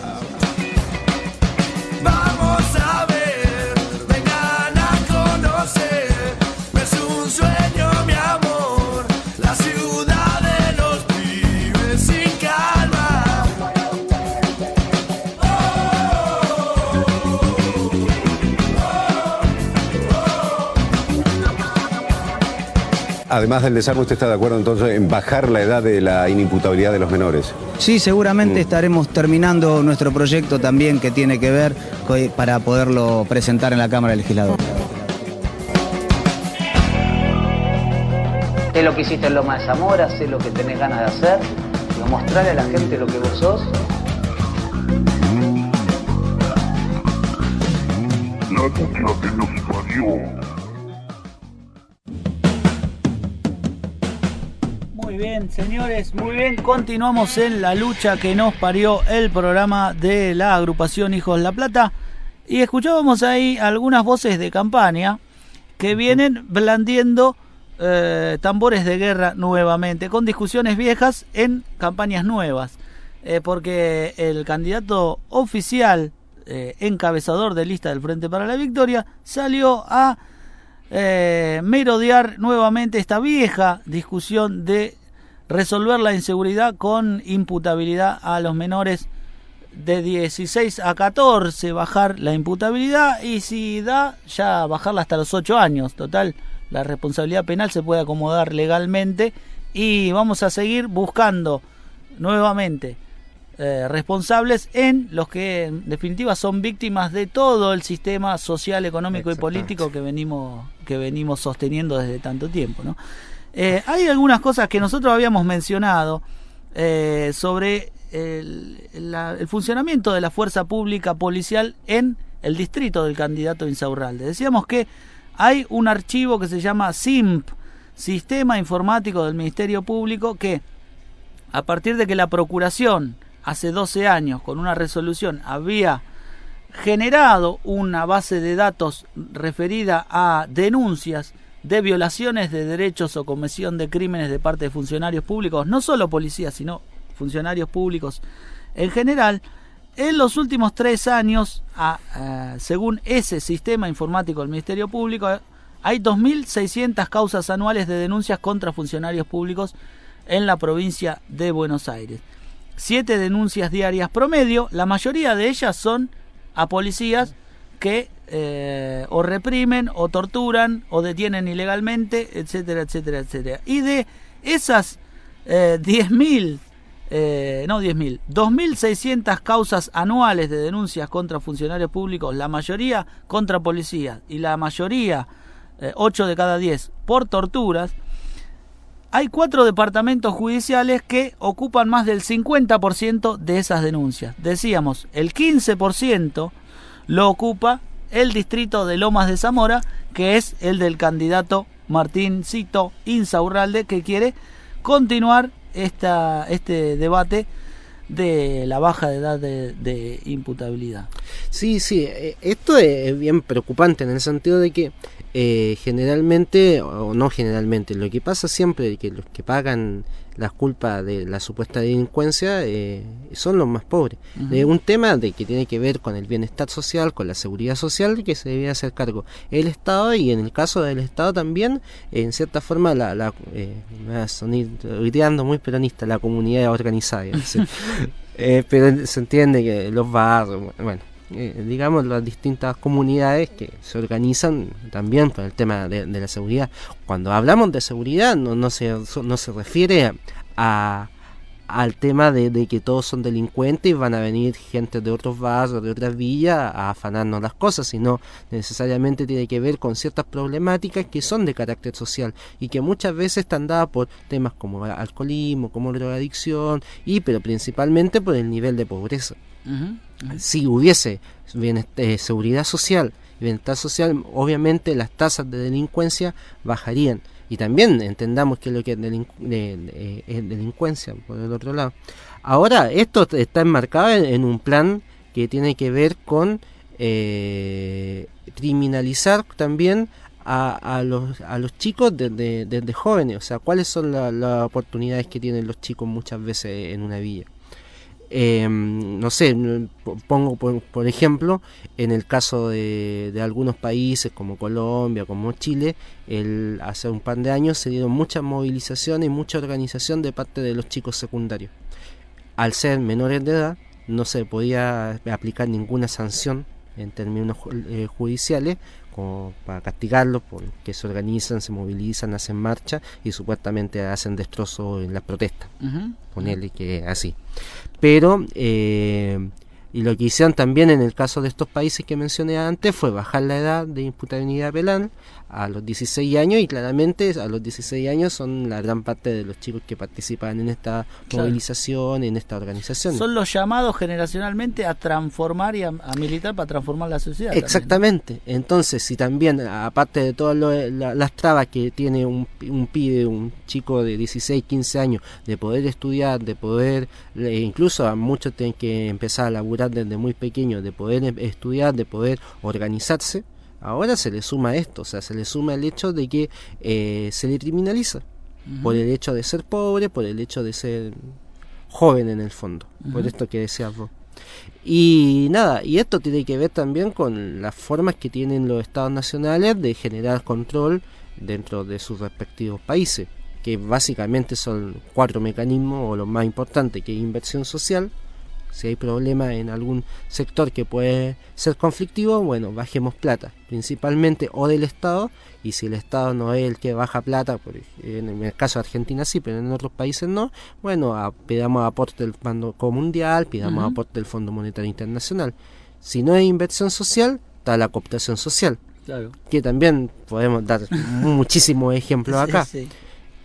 Además del desarme, ¿usted está de acuerdo entonces en bajar la edad de la inimputabilidad de los menores? Sí, seguramente Mm. estaremos terminando nuestro proyecto también que tiene que ver para poderlo presentar en la Cámara Legisladora. Sé lo que hiciste en Loma de Zamora, sé lo que tenés ganas de hacer. Digo, mostrarle a la gente lo que vos sos. La bien, señores, muy bien. Continuamos en la lucha que nos parió el programa de la agrupación Hijos La Plata. Y escuchábamos ahí algunas voces de campaña que vienen blandiendo eh, tambores de guerra nuevamente, con discusiones viejas en campañas nuevas. Eh, porque el candidato oficial, eh, encabezador de lista del Frente para la Victoria, salió a eh, merodear nuevamente esta vieja discusión de resolver la inseguridad con imputabilidad a los menores de 16 a 14, bajar la imputabilidad y si da, ya bajarla hasta los 8 años. Total, la responsabilidad penal se puede acomodar legalmente y vamos a seguir buscando nuevamente eh, responsables en los que en definitiva son víctimas de todo el sistema social, económico y político que venimos que venimos sosteniendo desde tanto tiempo. ¿no? Eh, hay algunas cosas que nosotros habíamos mencionado eh, sobre el, el funcionamiento de la fuerza pública policial en el distrito del candidato Insaurralde. Decíamos que hay un archivo que se llama SIMP, Sistema Informático del Ministerio Público, que a partir de que la Procuración hace 12 años con una resolución había generado una base de datos referida a denuncias de violaciones de derechos o comisión de crímenes de parte de funcionarios públicos, no solo policías, sino funcionarios públicos en general, en los últimos tres años, según ese sistema informático del Ministerio Público, hay 2.600 causas anuales de denuncias contra funcionarios públicos en la provincia de Buenos Aires. Siete denuncias diarias promedio, la mayoría de ellas son a policías que eh, o reprimen o torturan o detienen ilegalmente, etcétera, etcétera, etcétera. Y de esas eh, 10.000, eh, no 10.000, 2.600 causas anuales de denuncias contra funcionarios públicos, la mayoría contra policías y la mayoría, eh, 8 de cada 10, por torturas, hay cuatro departamentos judiciales que ocupan más del 50% de esas denuncias. Decíamos, el 15% lo ocupa el distrito de Lomas de Zamora, que es el del candidato Martín Cito Insaurralde, que quiere continuar esta, este debate de la baja de edad de, imputabilidad. Sí, sí, eh, esto es bien preocupante en el sentido de que eh, generalmente, o no generalmente, lo que pasa siempre es que los que pagan las culpas de la supuesta delincuencia eh, son los más pobres. Es un tema de que tiene que ver con el bienestar social, con la seguridad social, que se debe hacer cargo el Estado y en el caso del Estado también, en cierta forma, la, la eh, me va a sonar gritando muy peronista, la comunidad organizada. Eh, pero se entiende que los barrios, bueno, eh, digamos las distintas comunidades que se organizan también por el tema de, de la seguridad. Cuando hablamos de seguridad no, no, se, no se refiere a, al tema de, de que todos son delincuentes y van a venir gente de otros barrios, de otras villas a afanarnos las cosas, sino necesariamente tiene que ver con ciertas problemáticas que son de carácter social y que muchas veces están dadas por temas como alcoholismo, como drogadicción y pero principalmente por el nivel de pobreza si hubiese eh, seguridad social y bienestar social, obviamente las tasas de delincuencia bajarían. Y también entendamos que lo que de- es delincuencia, por el otro lado. Ahora, esto está enmarcado en, un plan que tiene que ver con eh, criminalizar también a, a los, a los chicos desde, desde jóvenes. O sea, cuáles son la- las oportunidades que tienen los chicos muchas veces en una villa. Eh, no sé, pongo por, por ejemplo, en el caso de, de algunos países como Colombia, como Chile, el, hace un par de años se dieron muchas movilizaciones y mucha organización de parte de los chicos secundarios. Al ser menores de edad, no se podía aplicar ninguna sanción en términos eh, judiciales como para castigarlos porque se organizan, se movilizan, hacen marcha y supuestamente hacen destrozos en las protestas Ujú. ponerle que así. Pero eh, Y lo que hicieron también en el caso de estos países que mencioné antes fue bajar la edad de imputabilidad penal a los 16 años y claramente a los 16 años son la gran parte de los chicos que participan en esta Claro. movilización, en esta organización. Son los llamados generacionalmente a transformar y a, a militar para transformar la sociedad. también, ¿no? Exactamente. Entonces, si también, aparte de todas la- las trabas que tiene un, un pibe, un chico de 16, 15 años, de poder estudiar, de poder, e incluso a muchos tienen que empezar a laburar desde muy pequeños, de poder estudiar, de poder organizarse, ahora se le suma esto, o sea, se le suma el hecho de que eh, se le criminaliza. Por el hecho de ser pobre, por el hecho de ser joven en el fondo, por esto que decías vos. Y nada, y esto tiene que ver también con las formas que tienen los estados nacionales de generar control dentro de sus respectivos países, que básicamente son cuatro mecanismos o los más importantes, que es inversión social, si hay problemas en algún sector que puede ser conflictivo, bueno, bajemos plata, principalmente o del Estado, y si el Estado no es el que baja plata, por en el caso de Argentina sí, pero en otros países no, bueno, a- pidamos aporte del Banco Mundial, pidamos aporte del Fondo Monetario Internacional. Si no hay inversión social, está la cooptación social, Claro. que también podemos dar muchísimos ejemplos Sí, acá. sí.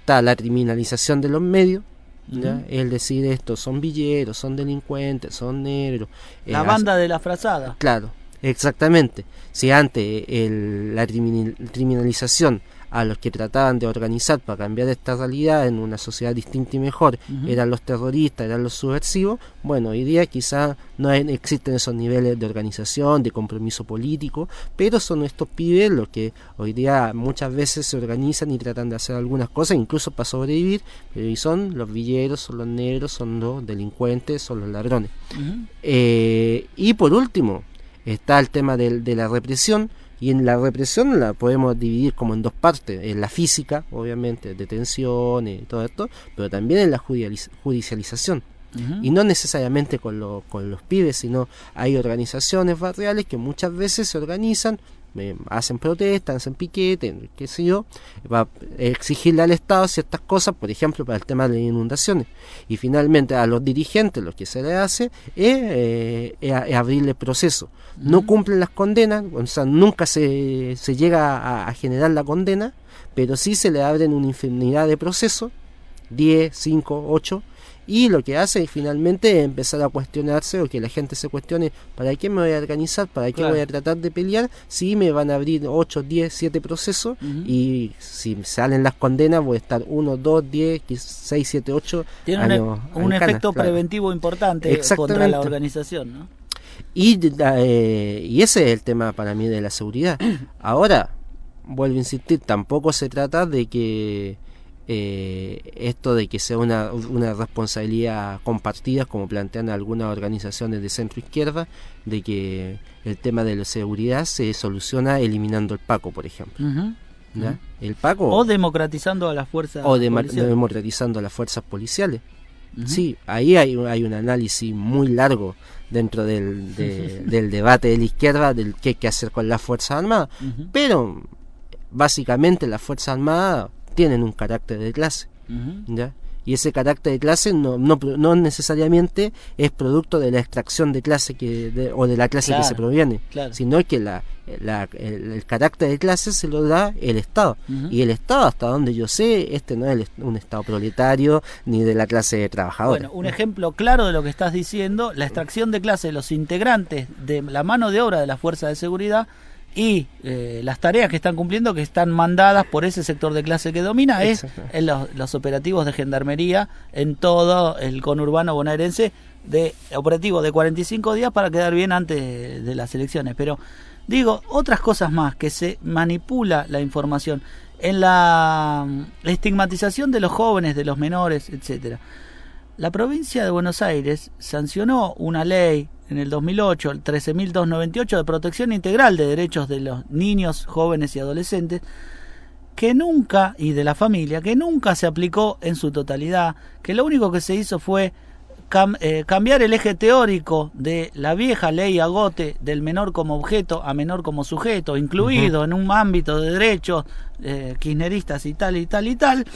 Está la criminalización de los medios, ¿ya? Ujú. el decir esto, son villeros, son delincuentes, son negros. eh, La banda de la frazada. Claro, exactamente. Si antes el- la criminal- criminalización a los que trataban de organizar para cambiar esta realidad en una sociedad distinta y mejor eran los terroristas, eran los subversivos, bueno, hoy día quizá no hay- existen esos niveles de organización, de compromiso político, pero son estos pibes los que hoy día muchas veces se organizan y tratan de hacer algunas cosas, incluso para sobrevivir, pero y son los villeros, son los negros, son los delincuentes, son los ladrones. Eh, y por último, está el tema del- de, la represión. Y en la represión la podemos dividir como en dos partes. En la física, obviamente, detenciones y todo esto, pero también en la judicialización. Y no necesariamente con, lo- con los pibes, sino hay organizaciones barriales que muchas veces se organizan, eh, hacen protestas, hacen piquete, qué sé yo, va a exigirle al Estado ciertas cosas, por ejemplo, para el tema de las inundaciones. Y finalmente a los dirigentes lo que se les hace es, eh, es abrirle proceso. No cumplen las condenas, o sea, nunca se, se llega a, a generar la condena, pero sí se le abren una infinidad de procesos, 10, 5, 8, y lo que hace finalmente es empezar a cuestionarse o que la gente se cuestione, ¿para qué me voy a organizar? ¿Para qué Claro. voy a tratar de pelear? Si me van a abrir 8, 10, 7 procesos y si salen las condenas voy a estar 1, 2, 10, 6, 7, 8 Tiene un, años efecto preventivo importante contra la organización, ¿no? Y, eh, y ese es el tema para mí de la seguridad. Ahora, vuelvo a insistir, tampoco se trata de que eh, esto de que sea una, una responsabilidad compartida, como plantean algunas organizaciones de centro izquierda, de que el tema de la seguridad se soluciona eliminando el Paco, por ejemplo. El Paco O democratizando a las fuerzas o democratizando las fuerzas policiales. Sí, ahí hay, un- hay un análisis muy largo dentro del, de- del debate de la izquierda del qué hay que hacer con las Fuerzas Armadas. Pero básicamente las Fuerzas Armadas tienen un carácter de clase. ¿ya? Y ese carácter de clase no, no, no necesariamente es producto de la extracción de clase que, de- o de la clase que se proviene, claro. sino que la, la- el, el carácter de clase se lo da el Estado. Y el Estado, hasta donde yo sé, este no es el un Estado proletario ni de la clase trabajadora. Bueno, un ejemplo claro de lo que estás diciendo, la extracción de clase de los integrantes de la mano de obra de la fuerza de seguridad y eh, las tareas que están cumpliendo que están mandadas por ese sector de clase que domina es en los, los operativos de gendarmería en todo el conurbano bonaerense de operativo de 45 días para quedar bien antes de las elecciones. Pero digo, otras cosas más, que se manipula la información en la mm, estigmatización de los jóvenes, de los menores, etcétera. La provincia de Buenos Aires sancionó una ley en el 2008, el 13.298, de protección integral de derechos de los niños, jóvenes y adolescentes, que nunca, y de la familia, que nunca se aplicó en su totalidad, que lo único que se hizo fue cam- eh, cambiar el eje teórico de la vieja ley agote del menor como objeto a menor como sujeto, incluido en un ámbito de derechos eh, kirchneristas y tal y tal y tal,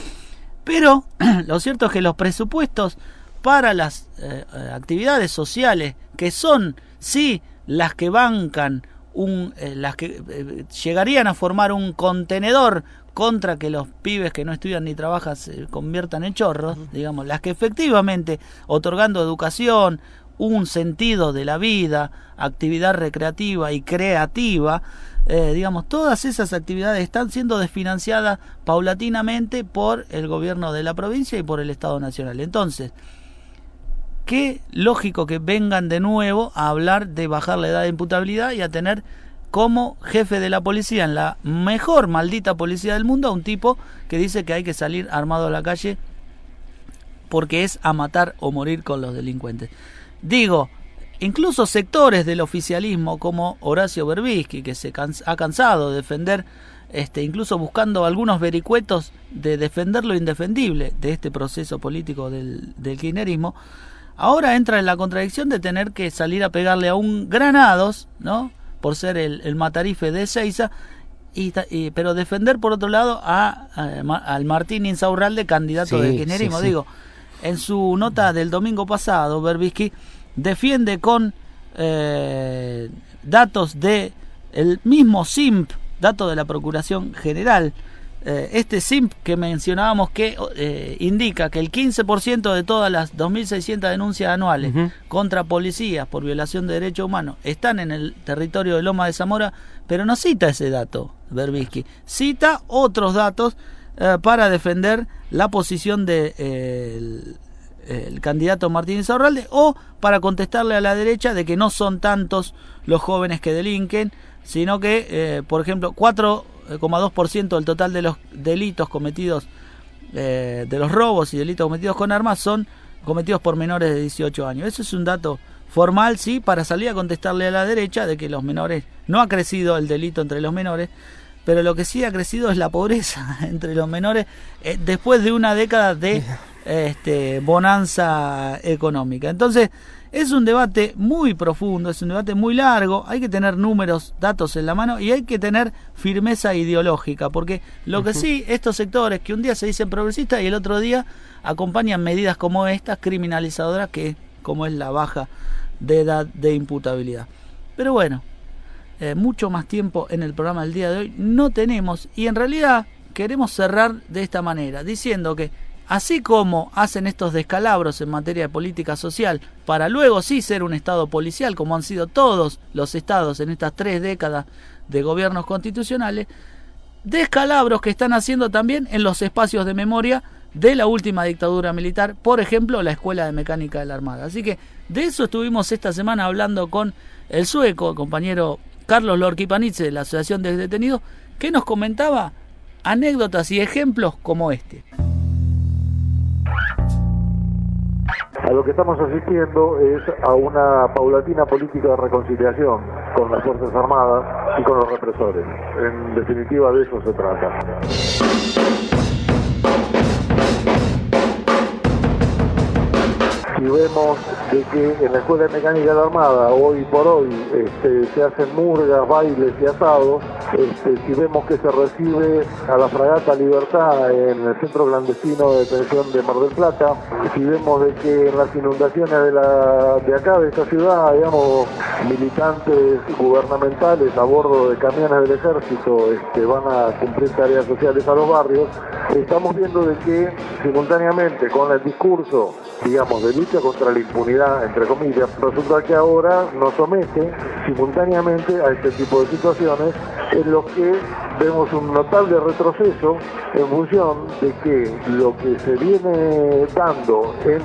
pero lo cierto es que los presupuestos para las eh, eh, actividades sociales que son, sí, las que bancan un, eh, las que eh, llegarían a formar un contenedor contra que los pibes que no estudian ni trabajan se conviertan en chorros, digamos, las que efectivamente, otorgando educación, un sentido de la vida, actividad recreativa y creativa, eh, digamos, todas esas actividades están siendo desfinanciadas paulatinamente por el gobierno de la provincia y por el Estado Nacional. Entonces, qué lógico que vengan de nuevo a hablar de bajar la edad de imputabilidad y a tener como jefe de la policía en la mejor maldita policía del mundo a un tipo que dice que hay que salir armado a la calle porque es a matar o morir con los delincuentes. Digo, incluso sectores del oficialismo como Horacio Berbisky, que se ha cansado de defender, este, incluso buscando algunos vericuetos de defender lo indefendible de este proceso político del, del kirchnerismo, ahora entra en la contradicción de tener que salir a pegarle a un Granados, ¿no? Por ser el, el matarife de Seiza, y, pero defender por otro lado a, al Martín Insaurralde, candidato Sí, del kirchnerismo. sí. Digo, en su nota del domingo pasado, Berbisky defiende con eh, datos de el mismo SIMP, dato de la Procuración General, eh, este SIMP que mencionábamos que eh, indica que el 15% de todas las 2.600 denuncias anuales contra policías por violación de derechos humanos están en el territorio de Loma de Zamora, pero no cita ese dato, Berbisky, cita otros datos eh, para defender la posición de eh, el, el candidato Martínez Saurralde o para contestarle a la derecha de que no son tantos los jóvenes que delinquen, sino que, por ejemplo, 4,2% del total de los delitos cometidos, eh, de los robos y delitos cometidos con armas son cometidos por menores de 18 años. Eso es un dato formal, sí, para salir a contestarle a la derecha de que los menores, no ha crecido el delito entre los menores, pero lo que sí ha crecido es la pobreza entre los menores eh, después de una década de este, bonanza económica. Entonces, es un debate muy profundo, es un debate muy largo, hay que tener números, datos en la mano y hay que tener firmeza ideológica, porque lo que sí, estos sectores que un día se dicen progresistas y el otro día acompañan medidas como estas, criminalizadoras, que como es la baja de edad de imputabilidad. Pero bueno, eh, mucho más tiempo en el programa del día de hoy no tenemos y en realidad queremos cerrar de esta manera, diciendo que así como hacen estos descalabros en materia de política social para luego sí ser un Estado policial, como han sido todos los estados en estas tres décadas de gobiernos constitucionales, descalabros que están haciendo también en los espacios de memoria de la última dictadura militar, por ejemplo, la Escuela de Mecánica de la Armada. Así que de eso estuvimos esta semana hablando con el sueco, compañero Carlos Lorquipanitze de la Asociación de Detenidos, que nos comentaba anécdotas y ejemplos como este. A lo que estamos asistiendo es a una paulatina política de reconciliación con las Fuerzas Armadas y con los represores. En definitiva, de eso se trata. Si vemos de que en la Escuela de Mecánica de la Armada, hoy por hoy, este, se hacen murgas, bailes y asados, este, si vemos que se recibe a la fragata Libertad en el centro clandestino de detención de Mar del Plata, si vemos de que en las inundaciones de, la, de acá, de esta ciudad, digamos, militantes gubernamentales a bordo de camiones del ejército este, van a cumplir tareas sociales a los barrios, estamos viendo de que simultáneamente con el discurso, digamos, de lucha contra la impunidad, entre comillas, resulta que ahora nos somete simultáneamente a este tipo de situaciones en los que vemos un notable retroceso en función de que lo que se viene dando en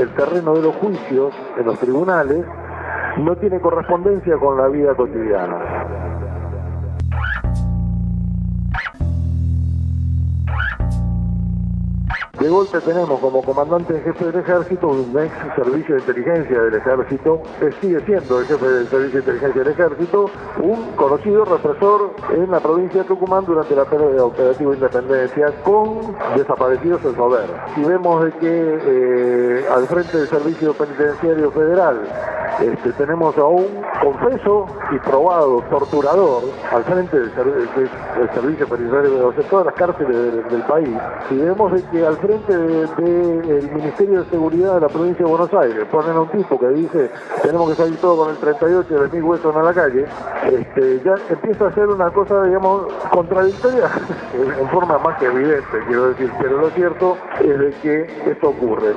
el terreno de los juicios, en los tribunales, no tiene correspondencia con la vida cotidiana. De golpe tenemos como comandante en jefe del ejército un ex servicio de inteligencia del ejército, que sigue siendo el jefe del servicio de inteligencia del ejército, un conocido represor en la provincia de Tucumán durante la pérdida de Independencia con desaparecidos en poder. Si vemos de que eh, al frente del servicio penitenciario federal Este, tenemos a un confeso y probado torturador al frente del, del- del servicio penitenciario, o sea, todas las cárceles del, del país. Y vemos de que al frente del Ministerio de Seguridad de la provincia de Buenos Aires ponen a un tipo que dice tenemos que salir todo con el 38 de mil huesos a la calle, este, ya empieza a ser una cosa, digamos, contradictoria en en forma más que evidente, quiero decir, pero lo cierto es de que esto ocurre.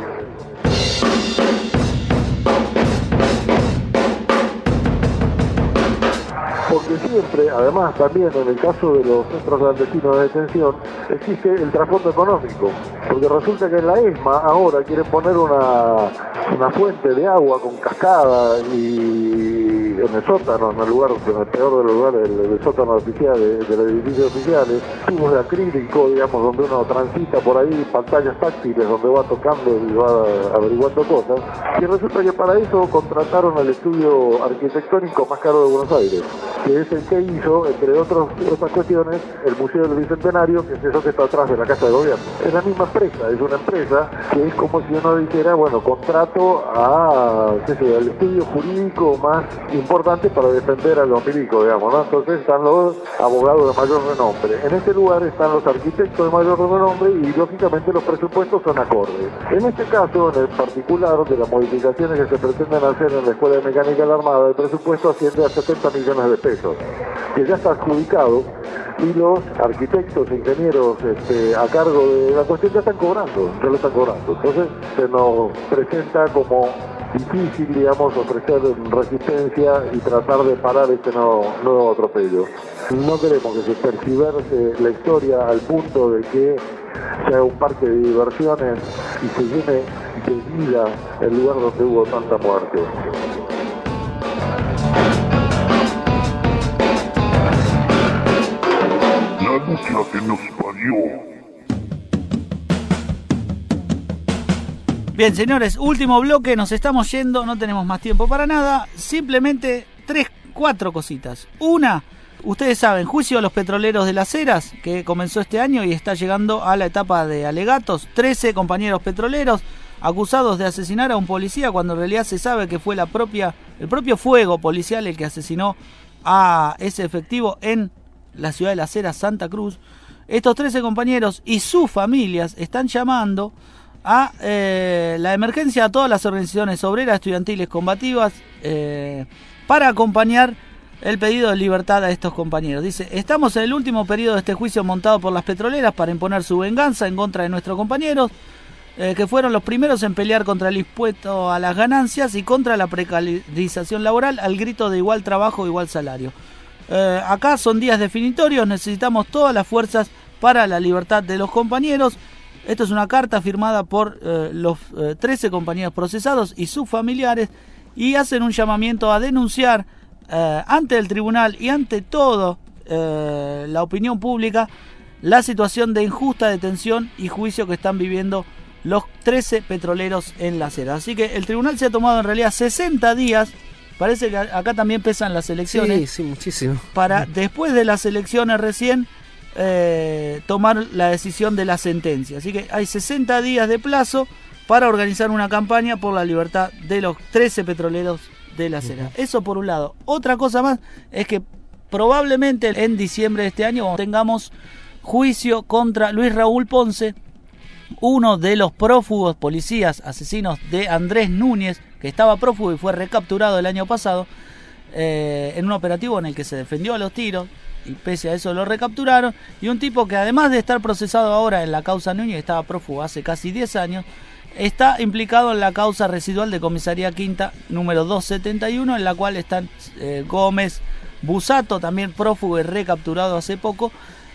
Porque siempre, además también en el caso de los centros clandestinos de detención, existe el trasfondo económico. Porque resulta que en la ESMA ahora quieren poner una, una fuente de agua con cascada y en el sótano, en el lugar, en el peor de los lugares, el, sótano oficial, de- del edificio oficiales, tubos de acrílico, digamos, donde uno transita por ahí, pantallas táctiles donde va tocando y va averiguando cosas. Y resulta que para eso contrataron al estudio arquitectónico más caro de Buenos Aires, que es el que hizo, entre otras cuestiones, el Museo del Bicentenario, que es eso que está atrás de la Casa de Gobierno. Es la misma empresa, es una empresa que es como si uno dijera, bueno, contrato a, al estudio jurídico más para defender a los milicos, digamos, ¿no? Entonces están los abogados de mayor renombre. En este lugar están los arquitectos de mayor renombre y lógicamente los presupuestos son acordes. En este caso, en el particular de las modificaciones que se pretenden hacer en la Escuela de Mecánica de la Armada, el presupuesto asciende a 70 millones de pesos, que ya está adjudicado y los arquitectos ingenieros este, a cargo de la cuestión ya están cobrando, ya lo están cobrando. Entonces se nos presenta como difícil, digamos, ofrecer resistencia y tratar de parar este nuevo, nuevo atropello. No queremos que se tergiverse la historia al punto de que sea un parque de diversiones y se llene de vida el lugar donde hubo tanta muerte. La lucha que nos parió. Bien, señores, último bloque, nos estamos yendo, no tenemos más tiempo para nada. Simplemente tres, cuatro cositas. Una, ustedes saben, juicio a los petroleros de las Heras, que comenzó este año y está llegando a la etapa de alegatos. 13 compañeros petroleros acusados de asesinar a un policía cuando en realidad se sabe que fue el propio fuego policial el que asesinó a ese efectivo en la ciudad de las Heras, Santa Cruz. Estos 13 compañeros y sus familias están llamando a eh, la emergencia a todas las organizaciones obreras, estudiantiles, combativas, eh, para acompañar el pedido de libertad a estos compañeros. Dice, estamos en el último periodo de este juicio montado por las petroleras para imponer su venganza en contra de nuestros compañeros, eh, que fueron los primeros en pelear contra el impuesto a las ganancias y contra la precarización laboral al grito de igual trabajo, igual salario. Acá son días definitorios, necesitamos todas las fuerzas para la libertad de los compañeros. Esto es una carta firmada por eh, los eh, 13 compañeros procesados y sus familiares y hacen un llamamiento a denunciar eh, ante el tribunal y ante todo eh, la opinión pública la situación de injusta detención y juicio que están viviendo los 13 petroleros en la acera. Así que el tribunal se ha tomado en realidad 60 días. Parece que acá también pesan las elecciones. Sí, sí, muchísimo. Para después de las elecciones recién eh, tomar la decisión de la sentencia. Así que hay 60 días de plazo para organizar una campaña por la libertad de los 13 petroleros de la acera. Eso por un lado. Otra cosa más es que probablemente en diciembre de este año tengamos juicio contra Luis Raúl Ponce, uno de los prófugos policías asesinos de Andrés Núñez, que estaba prófugo y fue recapturado el año pasado eh, en un operativo en el que se defendió a los tiros y pese a eso lo recapturaron. Y un tipo que además de estar procesado ahora en la causa Núñez, estaba prófugo hace casi 10 años, está implicado en la causa residual de comisaría quinta número 271, en la cual están eh, Gómez, Busato, también prófugo y recapturado hace poco,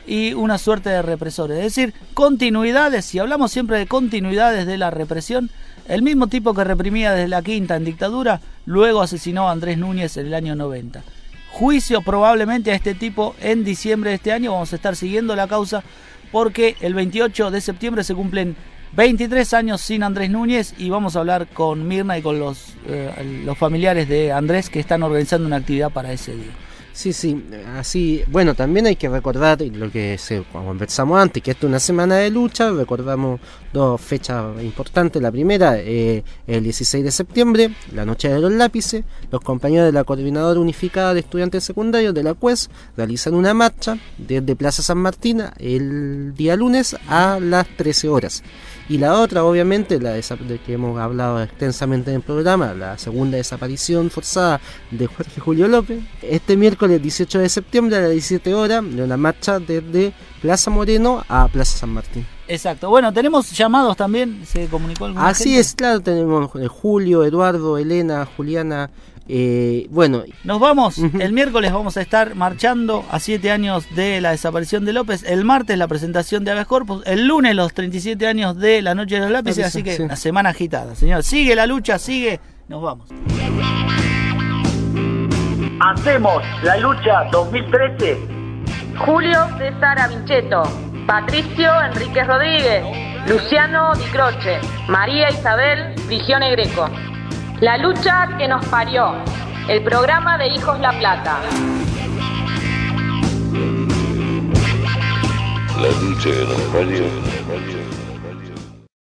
y una suerte de represores. Es decir, continuidades, si hablamos siempre de continuidades de la represión, el mismo tipo que reprimía desde la quinta en dictadura, luego asesinó a Andrés Núñez en el año 90. Juicio probablemente a este tipo en diciembre de este año, vamos a estar siguiendo la causa porque el 28 de septiembre se cumplen 23 años sin Andrés Núñez y vamos a hablar con Mirna y con los, eh, los familiares de Andrés que están organizando una actividad para ese día. Sí, sí, así, bueno, también hay que recordar lo que se, conversamos antes, que esto es una semana de lucha, recordamos dos fechas importantes, la primera, eh, el 16 de septiembre, la noche de los lápices, los compañeros de la Coordinadora Unificada de Estudiantes Secundarios de la CUES realizan una marcha desde Plaza San Martín el día lunes a las 13 horas. Y la otra, obviamente, la de que hemos hablado extensamente en el programa, la segunda desaparición forzada de Jorge Julio López, este miércoles 18 de septiembre a las 17 horas, de una marcha desde Plaza Moreno a Plaza San Martín. Exacto. Bueno, tenemos llamados también. Se comunicó alguna Así gente? es, claro, tenemos eh, Julio, Eduardo, Elena, Juliana, eh, bueno, Nos vamos. El miércoles vamos a estar marchando a siete años de la desaparición de López. El martes la presentación de Aves Corpus. El lunes los 37 años de la Noche de los Lápices. Así que sí. una semana agitada, señor. Sigue la lucha, sigue. Nos vamos. Hacemos la lucha 2013. Julio César Avinchetto, Patricio Enrique Rodríguez, Luciano Di Croce, María Isabel Frigione Greco. La lucha que nos parió, el programa de Hijos La Plata. La lucha de los parió.